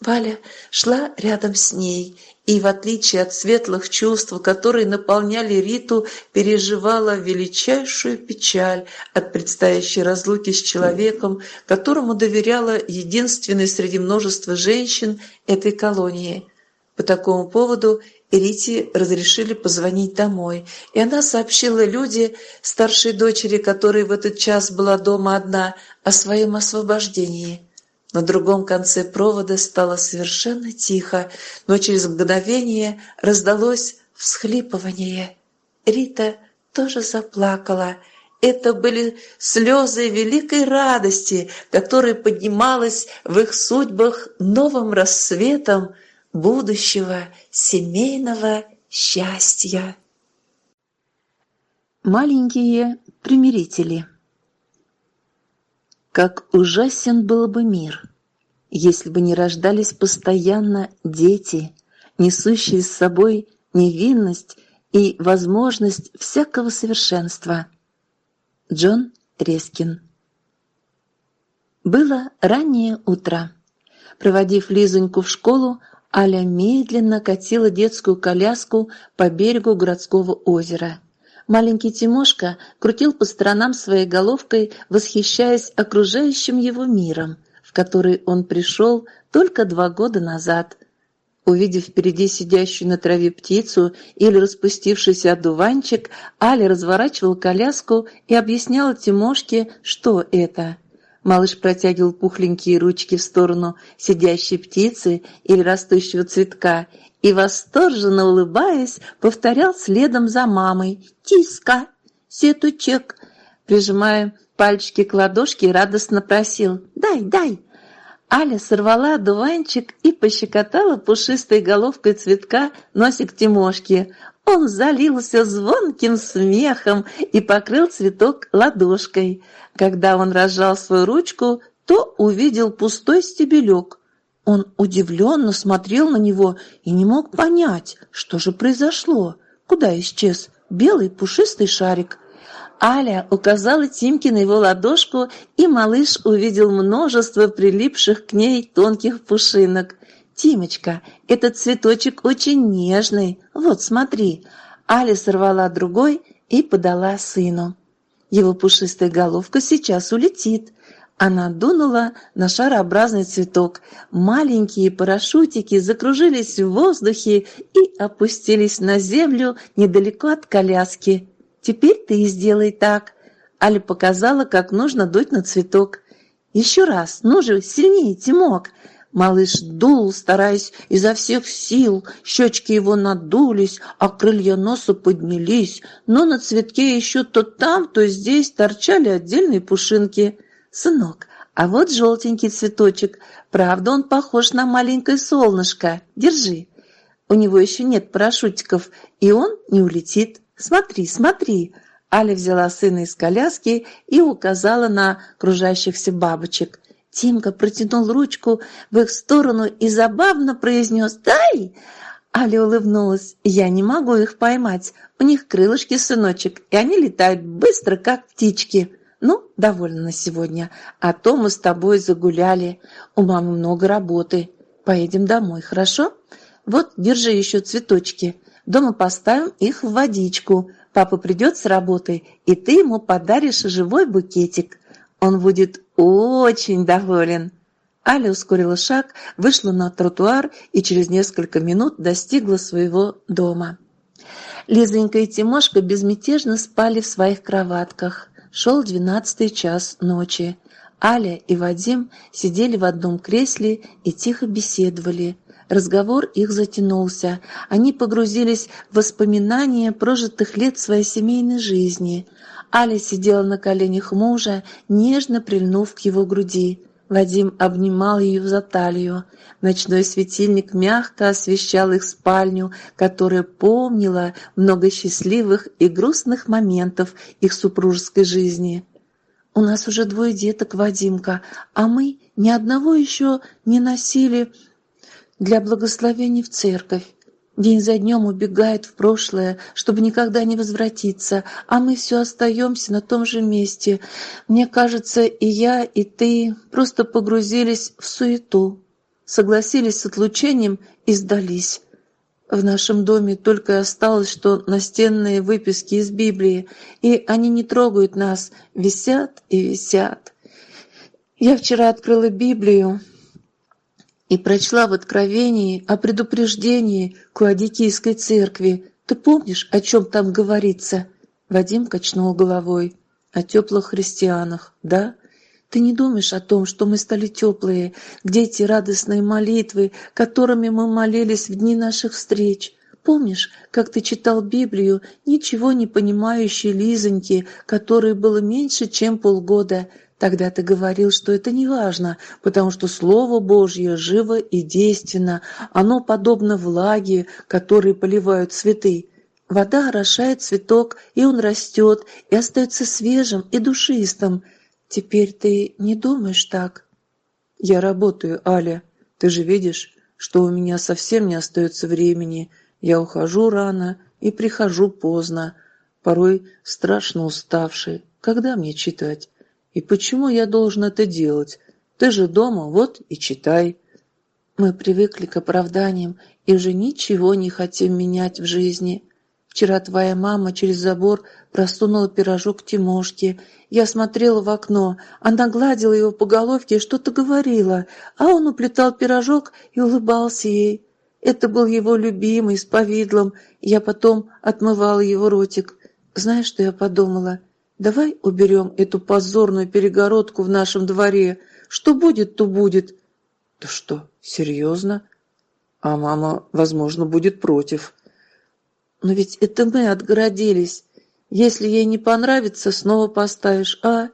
Валя шла рядом с ней и, в отличие от светлых чувств, которые наполняли Риту, переживала величайшую печаль от предстоящей разлуки с человеком, которому доверяла единственной среди множества женщин этой колонии. По такому поводу Рите разрешили позвонить домой, и она сообщила Люде, старшей дочери, которая в этот час была дома одна, о своем освобождении. На другом конце провода стало совершенно тихо, но через мгновение раздалось всхлипывание. Рита тоже заплакала. Это были слезы великой радости, которая поднималась в их судьбах новым рассветом будущего семейного счастья. Маленькие примирители как ужасен был бы мир, если бы не рождались постоянно дети, несущие с собой невинность и возможность всякого совершенства. Джон Трескин Было раннее утро. Проводив Лизоньку в школу, Аля медленно катила детскую коляску по берегу городского озера – Маленький Тимошка крутил по сторонам своей головкой, восхищаясь окружающим его миром, в который он пришел только два года назад. Увидев впереди сидящую на траве птицу или распустившийся одуванчик, Аля разворачивал коляску и объясняла Тимошке, что это. Малыш протягивал пухленькие ручки в сторону сидящей птицы или растущего цветка и, восторженно улыбаясь, повторял следом за мамой «Тиска! Сетучек!» Прижимая пальчики к ладошке, радостно просил «Дай, дай!» Аля сорвала одуванчик и пощекотала пушистой головкой цветка носик Тимошки. Он залился звонким смехом и покрыл цветок ладошкой. Когда он разжал свою ручку, то увидел пустой стебелек. Он удивленно смотрел на него и не мог понять, что же произошло, куда исчез белый пушистый шарик. Аля указала Тимке на его ладошку, и малыш увидел множество прилипших к ней тонких пушинок. «Тимочка, этот цветочек очень нежный. Вот, смотри». Аля сорвала другой и подала сыну. Его пушистая головка сейчас улетит. Она дунула на шарообразный цветок. Маленькие парашютики закружились в воздухе и опустились на землю недалеко от коляски. «Теперь ты и сделай так». Аля показала, как нужно дуть на цветок. «Еще раз, ну же, сильнее, Тимок!» Малыш дул, стараясь изо всех сил, щечки его надулись, а крылья носа поднялись, но на цветке еще то там, то здесь торчали отдельные пушинки. «Сынок, а вот желтенький цветочек, правда он похож на маленькое солнышко, держи. У него еще нет парашютиков, и он не улетит. Смотри, смотри!» Аля взяла сына из коляски и указала на кружащихся бабочек. Тимка протянул ручку в их сторону и забавно произнес «Дай!». Аля улыбнулась. «Я не могу их поймать. У них крылышки, сыночек, и они летают быстро, как птички». «Ну, довольно на сегодня. А то мы с тобой загуляли. У мамы много работы. Поедем домой, хорошо? Вот, держи еще цветочки. Дома поставим их в водичку. Папа придет с работы, и ты ему подаришь живой букетик. Он будет очень доволен». Аля ускорила шаг, вышла на тротуар и через несколько минут достигла своего дома. Лизонька и Тимошка безмятежно спали в своих кроватках. Шел двенадцатый час ночи. Аля и Вадим сидели в одном кресле и тихо беседовали. Разговор их затянулся. Они погрузились в воспоминания прожитых лет своей семейной жизни. Аля сидела на коленях мужа, нежно прильнув к его груди. Вадим обнимал ее за талию. Ночной светильник мягко освещал их спальню, которая помнила много счастливых и грустных моментов их супружеской жизни. «У нас уже двое деток, Вадимка, а мы ни одного еще не носили для благословений в церковь. День за днем убегает в прошлое, чтобы никогда не возвратиться, а мы все остаемся на том же месте. Мне кажется, и я, и ты просто погрузились в суету, согласились с отлучением и сдались. В нашем доме только осталось, что настенные выписки из Библии, и они не трогают нас, висят и висят. Я вчера открыла Библию, и прочла в Откровении о предупреждении к Ладикийской церкви. Ты помнишь, о чем там говорится?» Вадим качнул головой. «О теплых христианах, да?» Ты не думаешь о том, что мы стали теплые, где эти радостные молитвы, которыми мы молились в дни наших встреч? Помнишь, как ты читал Библию, ничего не понимающей Лизоньки, которой было меньше, чем полгода – Тогда ты говорил, что это не важно, потому что Слово Божье живо и действенно, оно подобно влаге, которой поливают цветы. Вода орошает цветок, и он растет, и остается свежим и душистым. Теперь ты не думаешь так? Я работаю, Аля. Ты же видишь, что у меня совсем не остается времени. Я ухожу рано и прихожу поздно, порой страшно уставший. Когда мне читать? И почему я должен это делать? Ты же дома, вот и читай. Мы привыкли к оправданиям и уже ничего не хотим менять в жизни. Вчера твоя мама через забор просунула пирожок Тимошке. Я смотрела в окно, она гладила его по головке и что-то говорила, а он уплетал пирожок и улыбался ей. Это был его любимый, с повидлом. Я потом отмывала его ротик. Знаешь, что я подумала? Давай уберем эту позорную перегородку в нашем дворе. Что будет, то будет. Да что, серьезно? А мама, возможно, будет против. Но ведь это мы отгородились. Если ей не понравится, снова поставишь, а?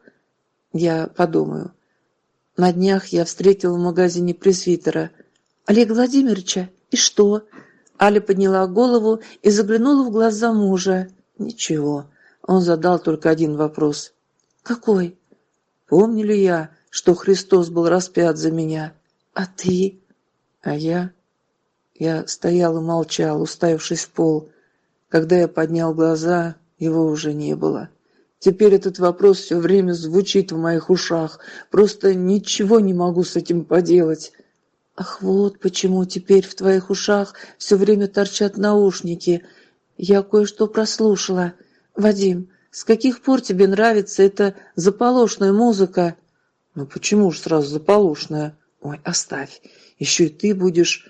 Я подумаю. На днях я встретил в магазине пресвитера Олега Владимировича. И что? Аля подняла голову и заглянула в глаза мужа. Ничего. Он задал только один вопрос. «Какой?» «Помню ли я, что Христос был распят за меня?» «А ты?» «А я?» Я стоял и молчал, уставившись в пол. Когда я поднял глаза, его уже не было. Теперь этот вопрос все время звучит в моих ушах. Просто ничего не могу с этим поделать. Ах, вот почему теперь в твоих ушах все время торчат наушники. Я кое-что прослушала. «Вадим, с каких пор тебе нравится эта заполошная музыка?» «Ну почему ж сразу заполошная?» «Ой, оставь. Еще и ты будешь...»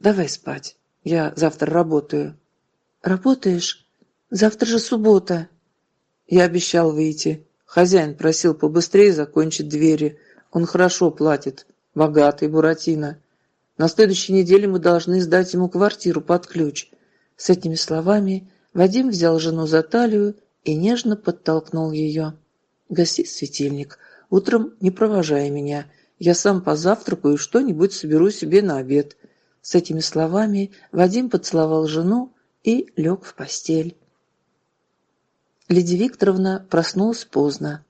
«Давай спать. Я завтра работаю». «Работаешь? Завтра же суббота». Я обещал выйти. Хозяин просил побыстрее закончить двери. Он хорошо платит. Богатый Буратино. На следующей неделе мы должны сдать ему квартиру под ключ. С этими словами Вадим взял жену за талию и нежно подтолкнул ее. «Гаси светильник. Утром не провожай меня. Я сам позавтракаю и что-нибудь соберу себе на обед». С этими словами Вадим поцеловал жену и лег в постель. Лидия Викторовна проснулась поздно.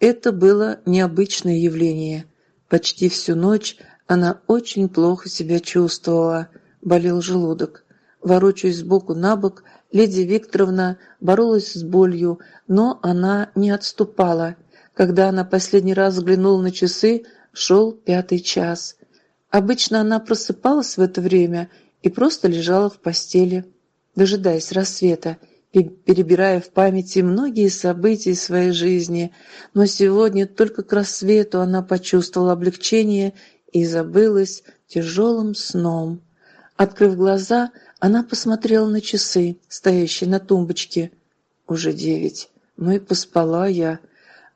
Это было необычное явление. Почти всю ночь она очень плохо себя чувствовала, болел желудок. Ворочаясь сбоку на бок, Лидия Викторовна боролась с болью, но она не отступала. Когда она последний раз взглянула на часы, шел пятый час. Обычно она просыпалась в это время и просто лежала в постели. дожидаясь рассвета, перебирая в памяти многие события своей жизни, но сегодня только к рассвету она почувствовала облегчение и забылась тяжелым сном. Открыв глаза, она посмотрела на часы, стоящие на тумбочке. Уже девять. Ну и поспала я.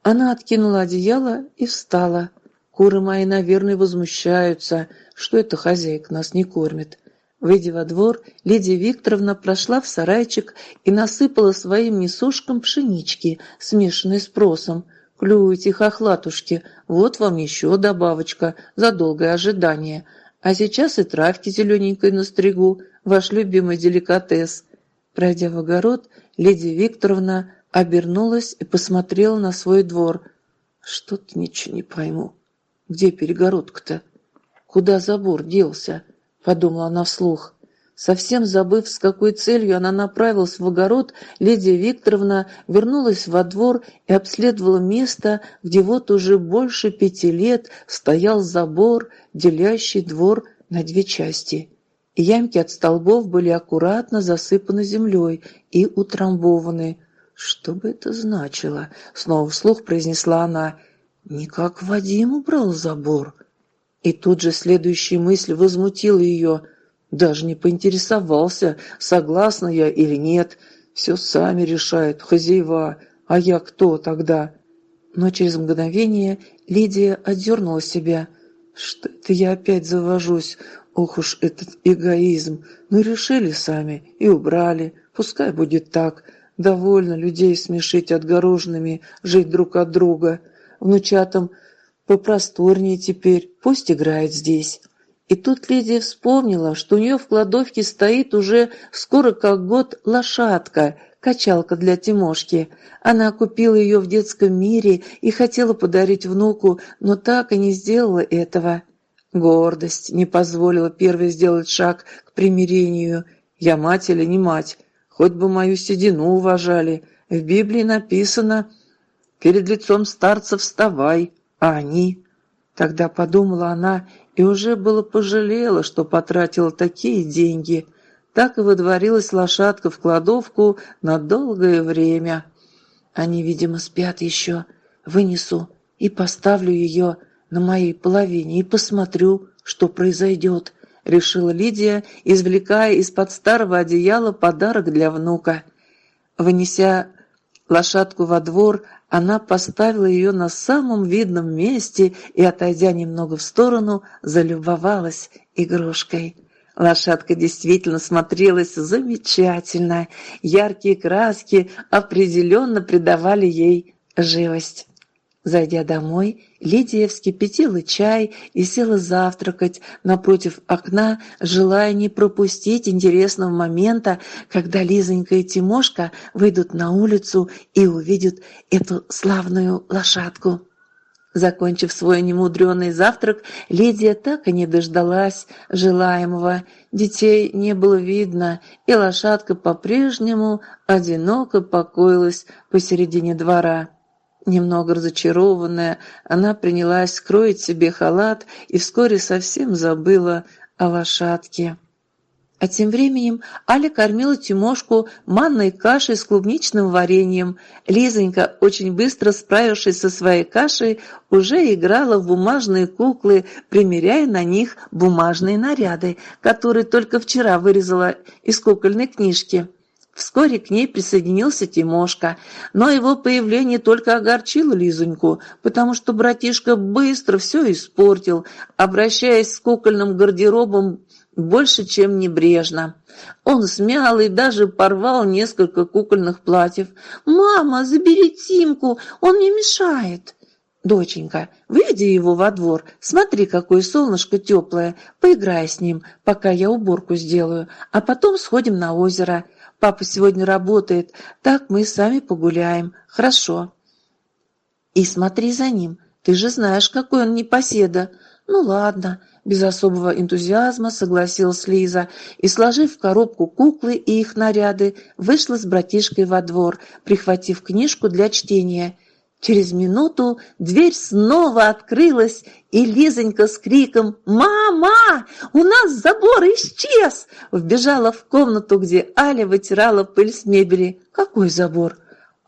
Она откинула одеяло и встала. Куры мои, наверное, возмущаются, что эта хозяйка нас не кормит. Выйдя во двор, Лидия Викторовна прошла в сарайчик и насыпала своим несушкам пшенички, смешанной с просом. «Клюйте, хохлатушки, вот вам еще добавочка за долгое ожидание. А сейчас и травки зелененькой настригу, ваш любимый деликатес». Пройдя в огород, Лидия Викторовна обернулась и посмотрела на свой двор. «Что-то ничего не пойму. Где перегородка-то? Куда забор делся?» подумала она вслух. Совсем забыв, с какой целью она направилась в огород, Лидия Викторовна вернулась во двор и обследовала место, где вот уже больше пяти лет стоял забор, делящий двор на две части. Ямки от столбов были аккуратно засыпаны землей и утрамбованы. «Что бы это значило?» — снова вслух произнесла она. «Никак Вадим убрал забор». И тут же следующая мысль возмутила ее. Даже не поинтересовался, согласна я или нет. Все сами решают, хозяева. А я кто тогда? Но через мгновение Лидия отдернула себя. Что это я опять завожусь? Ох уж этот эгоизм. Ну, решили сами и убрали. Пускай будет так. Довольно людей смешить отгороженными, жить друг от друга. Внучатам Попросторнее теперь, пусть играет здесь. И тут Лидия вспомнила, что у нее в кладовке стоит уже скоро как год лошадка, качалка для Тимошки. Она купила ее в детском мире и хотела подарить внуку, но так и не сделала этого. Гордость не позволила первой сделать шаг к примирению. Я мать или не мать, хоть бы мою седину уважали. В Библии написано «Перед лицом старца вставай, а они? Тогда подумала она и уже было пожалела, что потратила такие деньги. Так и выдворилась лошадка в кладовку на долгое время. Они, видимо, спят еще. Вынесу и поставлю ее на моей половине и посмотрю, что произойдет, решила Лидия, извлекая из-под старого одеяла подарок для внука. Вынеся лошадку во двор, она поставила ее на самом видном месте и, отойдя немного в сторону, залюбовалась игрушкой. Лошадка действительно смотрелась замечательно. Яркие краски определенно придавали ей живость. Зайдя домой, Лидия вскипятила чай и села завтракать напротив окна, желая не пропустить интересного момента, когда Лизонька и Тимошка выйдут на улицу и увидят эту славную лошадку. Закончив свой немудренный завтрак, Лидия так и не дождалась желаемого. Детей не было видно, и лошадка по-прежнему одиноко покоилась посередине двора. Немного разочарованная, она принялась скроить себе халат и вскоре совсем забыла о лошадке. А тем временем Аля кормила Тимошку манной кашей с клубничным вареньем. Лизонька, очень быстро справившись со своей кашей, уже играла в бумажные куклы, примеряя на них бумажные наряды, которые только вчера вырезала из кукольной книжки. Вскоре к ней присоединился Тимошка, но его появление только огорчило Лизоньку, потому что братишка быстро все испортил, обращаясь с кукольным гардеробом больше, чем небрежно. Он смял и даже порвал несколько кукольных платьев. «Мама, забери Тимку, он мне мешает!» «Доченька, выведи его во двор, смотри, какое солнышко теплое, поиграй с ним, пока я уборку сделаю, а потом сходим на озеро». Папа сегодня работает, так мы сами погуляем. Хорошо. И смотри за ним. Ты же знаешь, какой он непоседа. Ну ладно, без особого энтузиазма согласилась Лиза и, сложив в коробку куклы и их наряды, вышла с братишкой во двор, прихватив книжку для чтения. Через минуту дверь снова открылась, и Лизонька с криком «Мама! У нас забор исчез!» вбежала в комнату, где Аля вытирала пыль с мебели. «Какой забор?»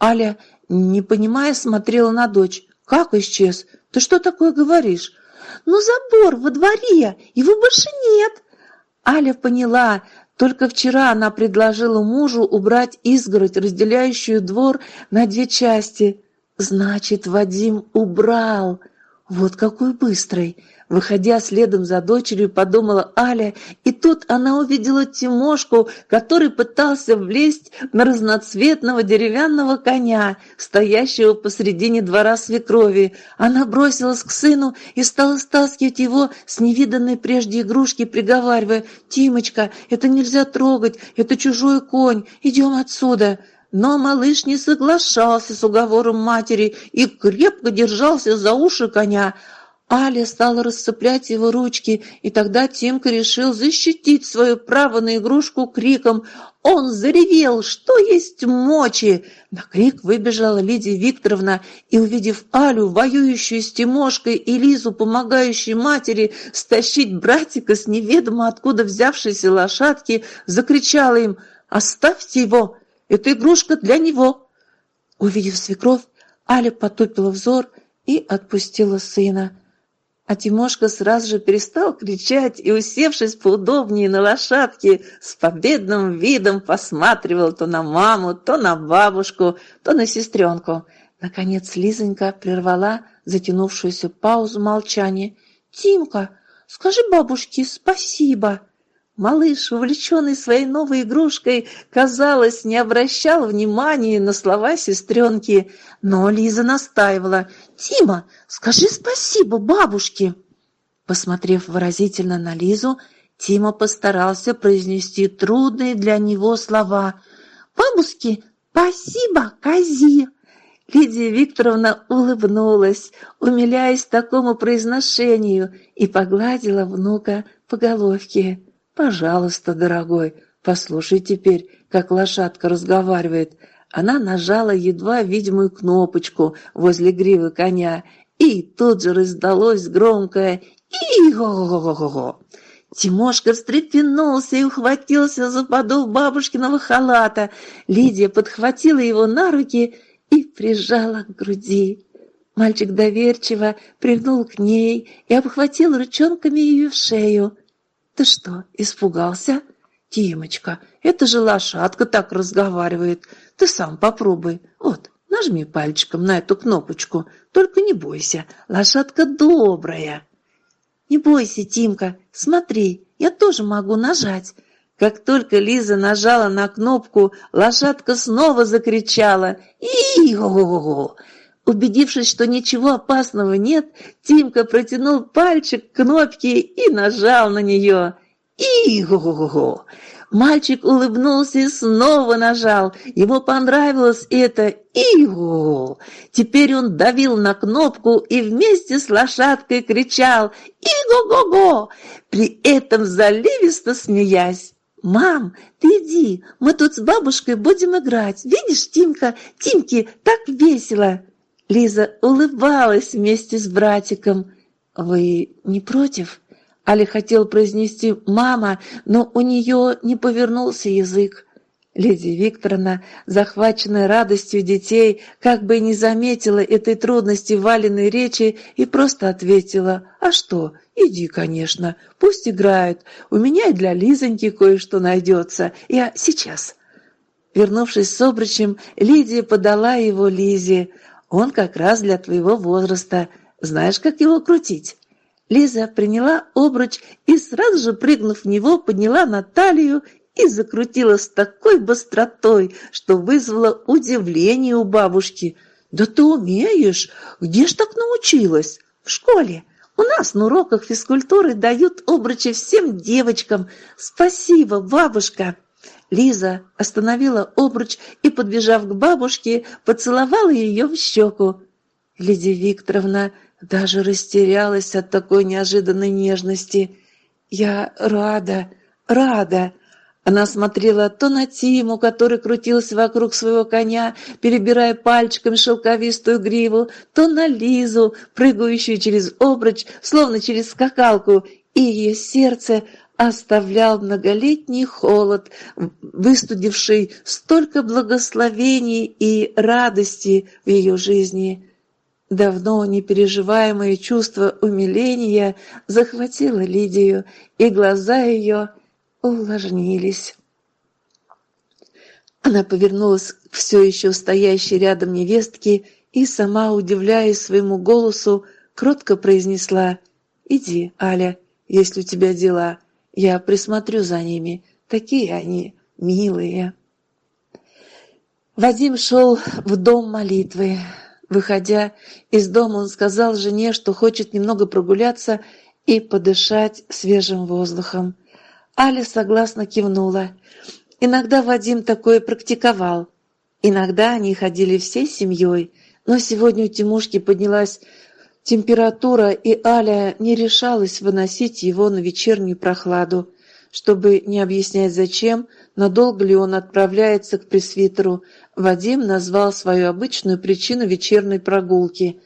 Аля, не понимая, смотрела на дочь. «Как исчез? Ты что такое говоришь?» «Ну, забор во дворе, его больше нет!» Аля поняла, только вчера она предложила мужу убрать изгородь, разделяющую двор на две части. Значит, Вадим убрал. Вот какой быстрый. Выходя следом за дочерью, подумала Аля, и тут она увидела Тимошку, который пытался влезть на разноцветного деревянного коня, стоящего посредине двора свекрови. Она бросилась к сыну и стала стаскивать его с невиданной прежде игрушки, приговаривая, «Тимочка, это нельзя трогать, это чужой конь, идем отсюда!» Но малыш не соглашался с уговором матери и крепко держался за уши коня, Аля стала расцеплять его ручки, и тогда Тимка решил защитить свое право на игрушку криком. Он заревел, что есть мочи. На крик выбежала Лидия Викторовна и, увидев Алю, воюющую с Тимошкой, и Лизу, помогающей матери стащить братика с неведомо откуда взявшейся лошадки, закричала им «Оставьте его! Это игрушка для него!» Увидев свекровь, Аля потупила взор и отпустила сына. А Тимошка сразу же перестал кричать и, усевшись поудобнее на лошадке, с победным видом посматривал то на маму, то на бабушку, то на сестренку. Наконец Лизонька прервала затянувшуюся паузу молчания. «Тимка, скажи бабушке спасибо!» Малыш, увлеченный своей новой игрушкой, казалось, не обращал внимания на слова сестренки, но Лиза настаивала. «Тима, скажи спасибо бабушке!» Посмотрев выразительно на Лизу, Тима постарался произнести трудные для него слова. «Бабушке спасибо, кози!» Лидия Викторовна улыбнулась, умиляясь такому произношению, и погладила внука по головке. «Пожалуйста, дорогой, послушай теперь, как лошадка разговаривает». Она нажала едва видимую кнопочку возле гривы коня, и тут же раздалось громкое «И-го-го-го-го». Тимошка встрепенулся и ухватился за подол бабушкиного халата. Лидия подхватила его на руки и прижала к груди. Мальчик доверчиво прильнул к ней и обхватил ручонками ее в шею. «Ты что, испугался?» «Тимочка, это же лошадка так разговаривает. Ты сам попробуй. Вот, нажми пальчиком на эту кнопочку. Только не бойся, лошадка добрая». «Не бойся, Тимка, смотри, я тоже могу нажать». Как только Лиза нажала на кнопку, лошадка снова закричала «И-го-го-го!» Убедившись, что ничего опасного нет, Тимка протянул пальчик к кнопке и нажал на нее. И-го-го-го! Мальчик улыбнулся и снова нажал. Ему понравилось это «Иго!». Теперь он давил на кнопку и вместе с лошадкой кричал «Иго-го-го!», при этом заливисто смеясь. «Мам, ты иди, мы тут с бабушкой будем играть. Видишь, Тимка, Тимке так весело!» Лиза улыбалась вместе с братиком. «Вы не против?» Али хотел произнести «мама», но у нее не повернулся язык. Лидия Викторовна, захваченная радостью детей, как бы не заметила этой трудности валенной речи и просто ответила «А что, иди, конечно, пусть играют, у меня и для Лизоньки кое-что найдется, я сейчас». Вернувшись с обручем, Лидия подала его Лизе. Он как раз для твоего возраста. Знаешь, как его крутить?» Лиза приняла обруч и, сразу же прыгнув в него, подняла на талию и закрутила с такой быстротой, что вызвало удивление у бабушки. «Да ты умеешь! Где ж так научилась?» «В школе. У нас на уроках физкультуры дают обручи всем девочкам. Спасибо, бабушка!» Лиза остановила обруч и, подбежав к бабушке, поцеловала ее в щеку. Лидия Викторовна даже растерялась от такой неожиданной нежности. «Я рада, рада!» Она смотрела то на Тиму, который крутился вокруг своего коня, перебирая пальчиками шелковистую гриву, то на Лизу, прыгающую через обруч, словно через скакалку, и ее сердце оставлял многолетний холод, выстудивший столько благословений и радости в ее жизни. Давно непереживаемое чувство умиления захватило Лидию, и глаза ее увлажнились. Она повернулась к все еще стоящей рядом невестке и, сама удивляясь своему голосу, кротко произнесла «Иди, Аля, если у тебя дела, я присмотрю за ними, такие они милые». Вадим шел в дом молитвы. Выходя из дома, он сказал жене, что хочет немного прогуляться и подышать свежим воздухом. Аля согласно кивнула. Иногда Вадим такое практиковал. Иногда они ходили всей семьей, но сегодня у Тимушки поднялась температура, и Аля не решалась выносить его на вечернюю прохладу. Чтобы не объяснять зачем, надолго ли он отправляется к пресвитеру, Вадим назвал свою обычную причину вечерней прогулки.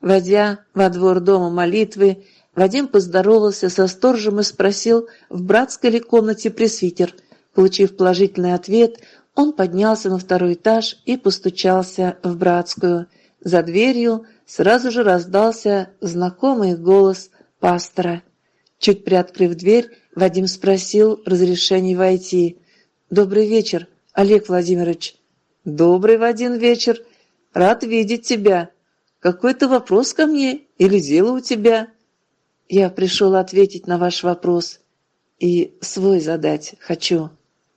Войдя во двор дома молитвы, Вадим поздоровался со сторожем и спросил, в братской ли комнате пресвитер. Получив положительный ответ, он поднялся на второй этаж и постучался в братскую. За дверью сразу же раздался знакомый голос пастора. Чуть приоткрыв дверь, Вадим спросил разрешения войти. «Добрый вечер, Олег Владимирович». «Добрый в один вечер. Рад видеть тебя. Какой-то вопрос ко мне или дело у тебя?» Я пришел ответить на ваш вопрос. И свой задать хочу.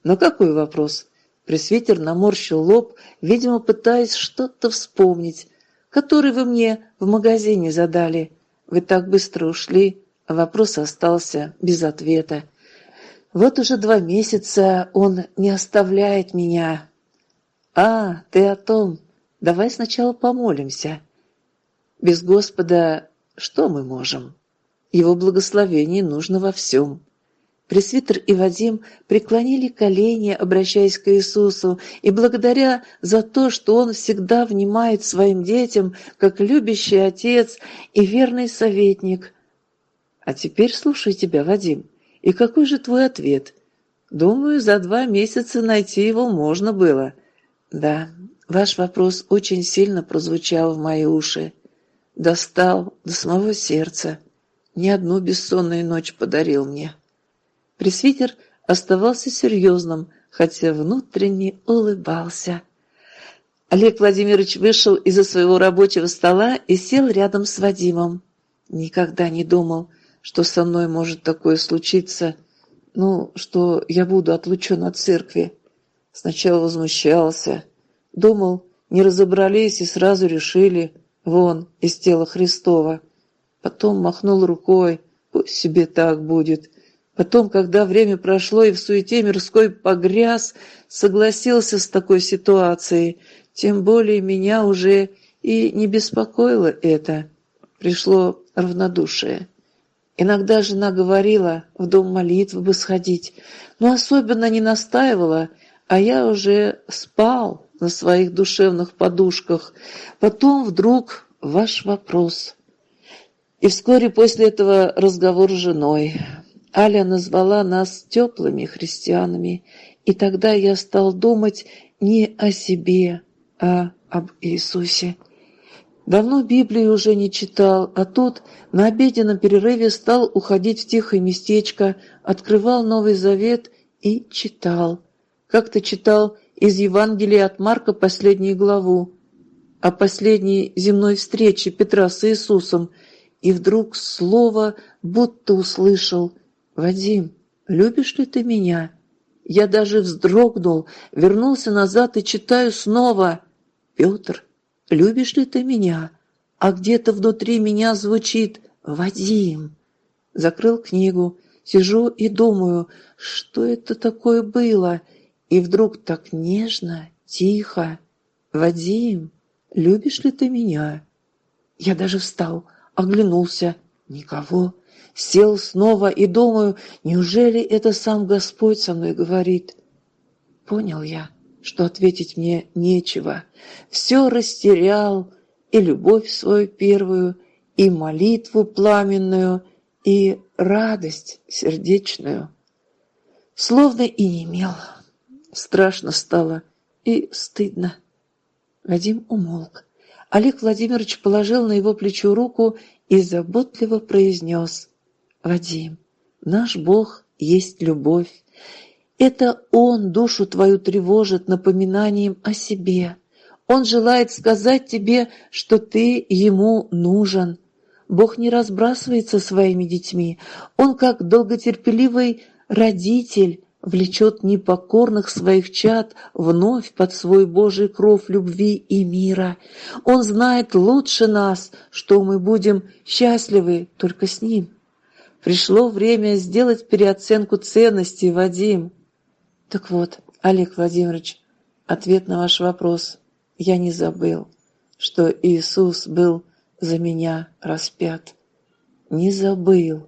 Но какой вопрос? Пресвитер наморщил лоб, видимо, пытаясь что-то вспомнить, который вы мне в магазине задали. Вы так быстро ушли, а вопрос остался без ответа. Вот уже два месяца он не оставляет меня. А, ты о том. Давай сначала помолимся. Без Господа что мы можем? Его благословение нужно во всем. Пресвитер и Вадим преклонили колени, обращаясь к Иисусу, и благодаря за то, что Он всегда внимает своим детям, как любящий отец и верный советник. А теперь слушай тебя, Вадим, и какой же твой ответ? Думаю, за два месяца найти его можно было. Да, ваш вопрос очень сильно прозвучал в мои уши. Достал до самого сердца ни одну бессонную ночь подарил мне. Пресвитер оставался серьезным, хотя внутренне улыбался. Олег Владимирович вышел из-за своего рабочего стола и сел рядом с Вадимом. Никогда не думал, что со мной может такое случиться, ну, что я буду отлучен от церкви. Сначала возмущался, думал, не разобрались и сразу решили, вон, из тела Христова. Потом махнул рукой, пусть себе так будет. Потом, когда время прошло и в суете мирской погряз, согласился с такой ситуацией. Тем более меня уже и не беспокоило это. Пришло равнодушие. Иногда жена говорила в дом молитвы бы сходить, но особенно не настаивала, а я уже спал на своих душевных подушках. Потом вдруг ваш вопрос. И вскоре после этого разговор с женой. Аля назвала нас теплыми христианами, и тогда я стал думать не о себе, а об Иисусе. Давно Библию уже не читал, а тут на обеденном перерыве стал уходить в тихое местечко, открывал Новый Завет и читал. Как-то читал из Евангелия от Марка последнюю главу о последней земной встрече Петра с Иисусом – и вдруг слово будто услышал «Вадим, любишь ли ты меня?» Я даже вздрогнул, вернулся назад и читаю снова «Петр, любишь ли ты меня?» А где-то внутри меня звучит «Вадим». Закрыл книгу, сижу и думаю, что это такое было, и вдруг так нежно, тихо «Вадим, любишь ли ты меня?» Я даже встал, оглянулся. Никого. Сел снова и думаю, неужели это сам Господь со мной говорит? Понял я, что ответить мне нечего. Все растерял, и любовь свою первую, и молитву пламенную, и радость сердечную. Словно и не имел. Страшно стало и стыдно. Вадим умолк. Олег Владимирович положил на его плечо руку и заботливо произнес «Вадим, наш Бог есть любовь. Это Он душу твою тревожит напоминанием о себе. Он желает сказать тебе, что ты Ему нужен. Бог не разбрасывается своими детьми. Он, как долготерпеливый родитель, влечет непокорных своих чад вновь под свой Божий кров любви и мира. Он знает лучше нас, что мы будем счастливы только с Ним. Пришло время сделать переоценку ценностей, Вадим. Так вот, Олег Владимирович, ответ на ваш вопрос. Я не забыл, что Иисус был за меня распят. Не забыл.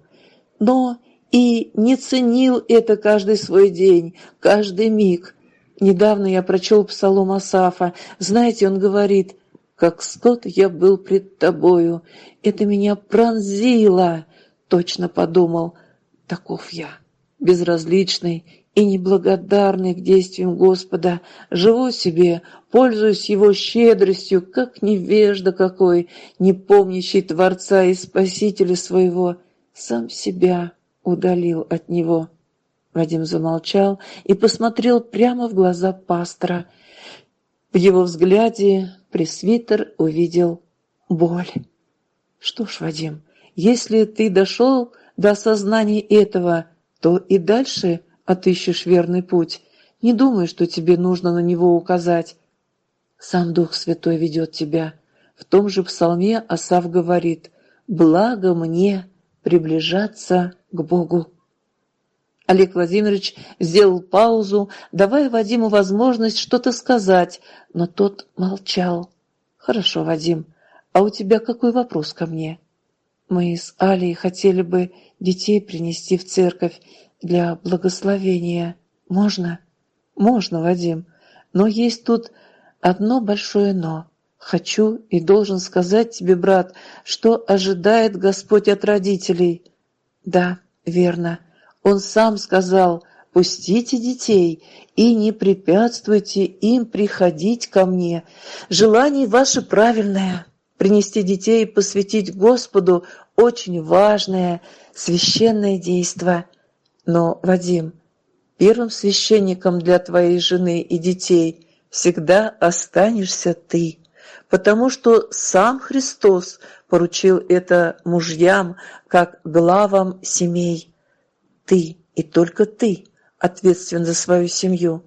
Но и не ценил это каждый свой день, каждый миг. Недавно я прочел псалом Асафа. Знаете, он говорит, «Как скот я был пред тобою, это меня пронзило». Точно подумал, таков я, безразличный и неблагодарный к действиям Господа. Живу себе, пользуюсь Его щедростью, как невежда какой, не помнящий Творца и Спасителя своего, сам себя удалил от него. Вадим замолчал и посмотрел прямо в глаза пастора. В его взгляде пресвитер увидел боль. Что ж, Вадим, если ты дошел до осознания этого, то и дальше отыщешь верный путь. Не думай, что тебе нужно на него указать. Сам Дух Святой ведет тебя. В том же псалме Асав говорит «Благо мне приближаться к Богу. Олег Владимирович сделал паузу, давая Вадиму возможность что-то сказать, но тот молчал. «Хорошо, Вадим, а у тебя какой вопрос ко мне?» «Мы с Алей хотели бы детей принести в церковь для благословения. Можно?» «Можно, Вадим, но есть тут одно большое «но». Хочу и должен сказать тебе, брат, что ожидает Господь от родителей. Да, верно. Он сам сказал, пустите детей и не препятствуйте им приходить ко мне. Желание ваше правильное. Принести детей и посвятить Господу очень важное, священное действо. Но, Вадим, первым священником для твоей жены и детей всегда останешься ты потому что сам Христос поручил это мужьям, как главам семей. Ты и только ты ответственен за свою семью.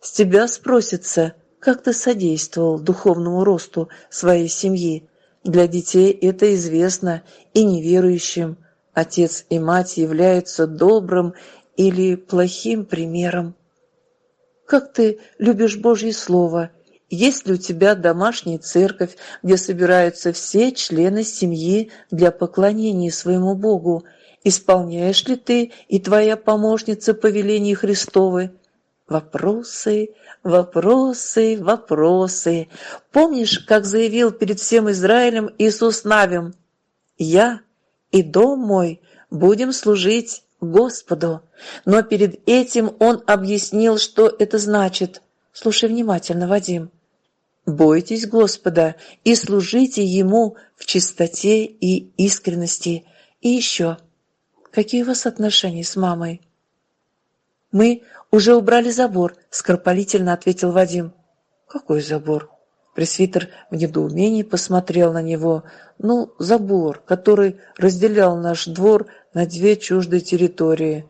С тебя спросится, как ты содействовал духовному росту своей семьи. Для детей это известно и неверующим. Отец и мать являются добрым или плохим примером. Как ты любишь Божье Слово – есть ли у тебя домашняя церковь, где собираются все члены семьи для поклонения своему Богу? Исполняешь ли ты и твоя помощница повеления Христовы? Вопросы, вопросы, вопросы. Помнишь, как заявил перед всем Израилем Иисус Навим? «Я и дом мой будем служить Господу». Но перед этим Он объяснил, что это значит. Слушай внимательно, Вадим. Бойтесь Господа и служите Ему в чистоте и искренности. И еще, какие у вас отношения с мамой? Мы уже убрали забор, скоропалительно ответил Вадим. Какой забор? Пресвитер в недоумении посмотрел на него. Ну, забор, который разделял наш двор на две чуждые территории.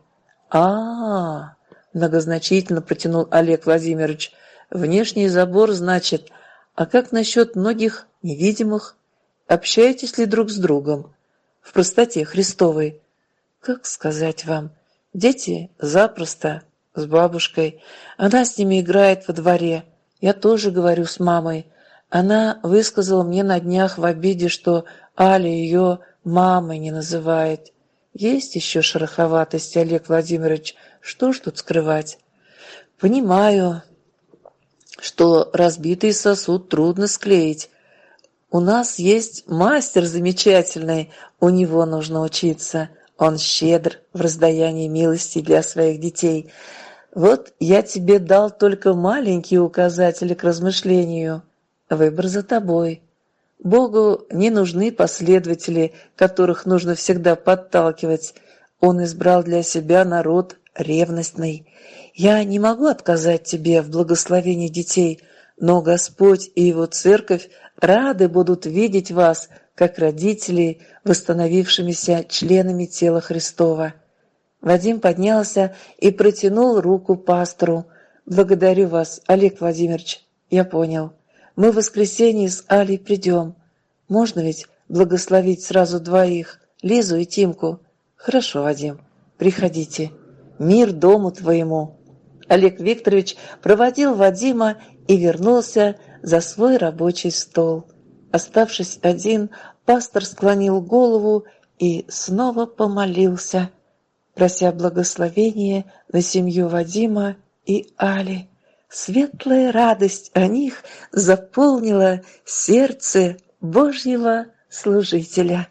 а, -а, -а многозначительно протянул Олег Владимирович. Внешний забор, значит, а как насчет многих невидимых? Общаетесь ли друг с другом? В простоте Христовой. Как сказать вам? Дети запросто, с бабушкой. Она с ними играет во дворе. Я тоже говорю с мамой. Она высказала мне на днях в обиде, что Аля ее мамой не называет. Есть еще шероховатость, Олег Владимирович, что ж тут скрывать? Понимаю, что разбитый сосуд трудно склеить. У нас есть мастер замечательный, у него нужно учиться. Он щедр в раздаянии милости для своих детей. Вот я тебе дал только маленькие указатели к размышлению. Выбор за тобой. Богу не нужны последователи, которых нужно всегда подталкивать. Он избрал для себя народ ревностный. Я не могу отказать тебе в благословении детей, но Господь и Его Церковь рады будут видеть вас, как родителей, восстановившимися членами тела Христова. Вадим поднялся и протянул руку пастору. «Благодарю вас, Олег Владимирович. Я понял. Мы в воскресенье с Алей придем. Можно ведь благословить сразу двоих, Лизу и Тимку? Хорошо, Вадим, приходите. Мир дому твоему». Олег Викторович проводил Вадима и вернулся за свой рабочий стол. Оставшись один, пастор склонил голову и снова помолился, прося благословения на семью Вадима и Али. Светлая радость о них заполнила сердце Божьего служителя.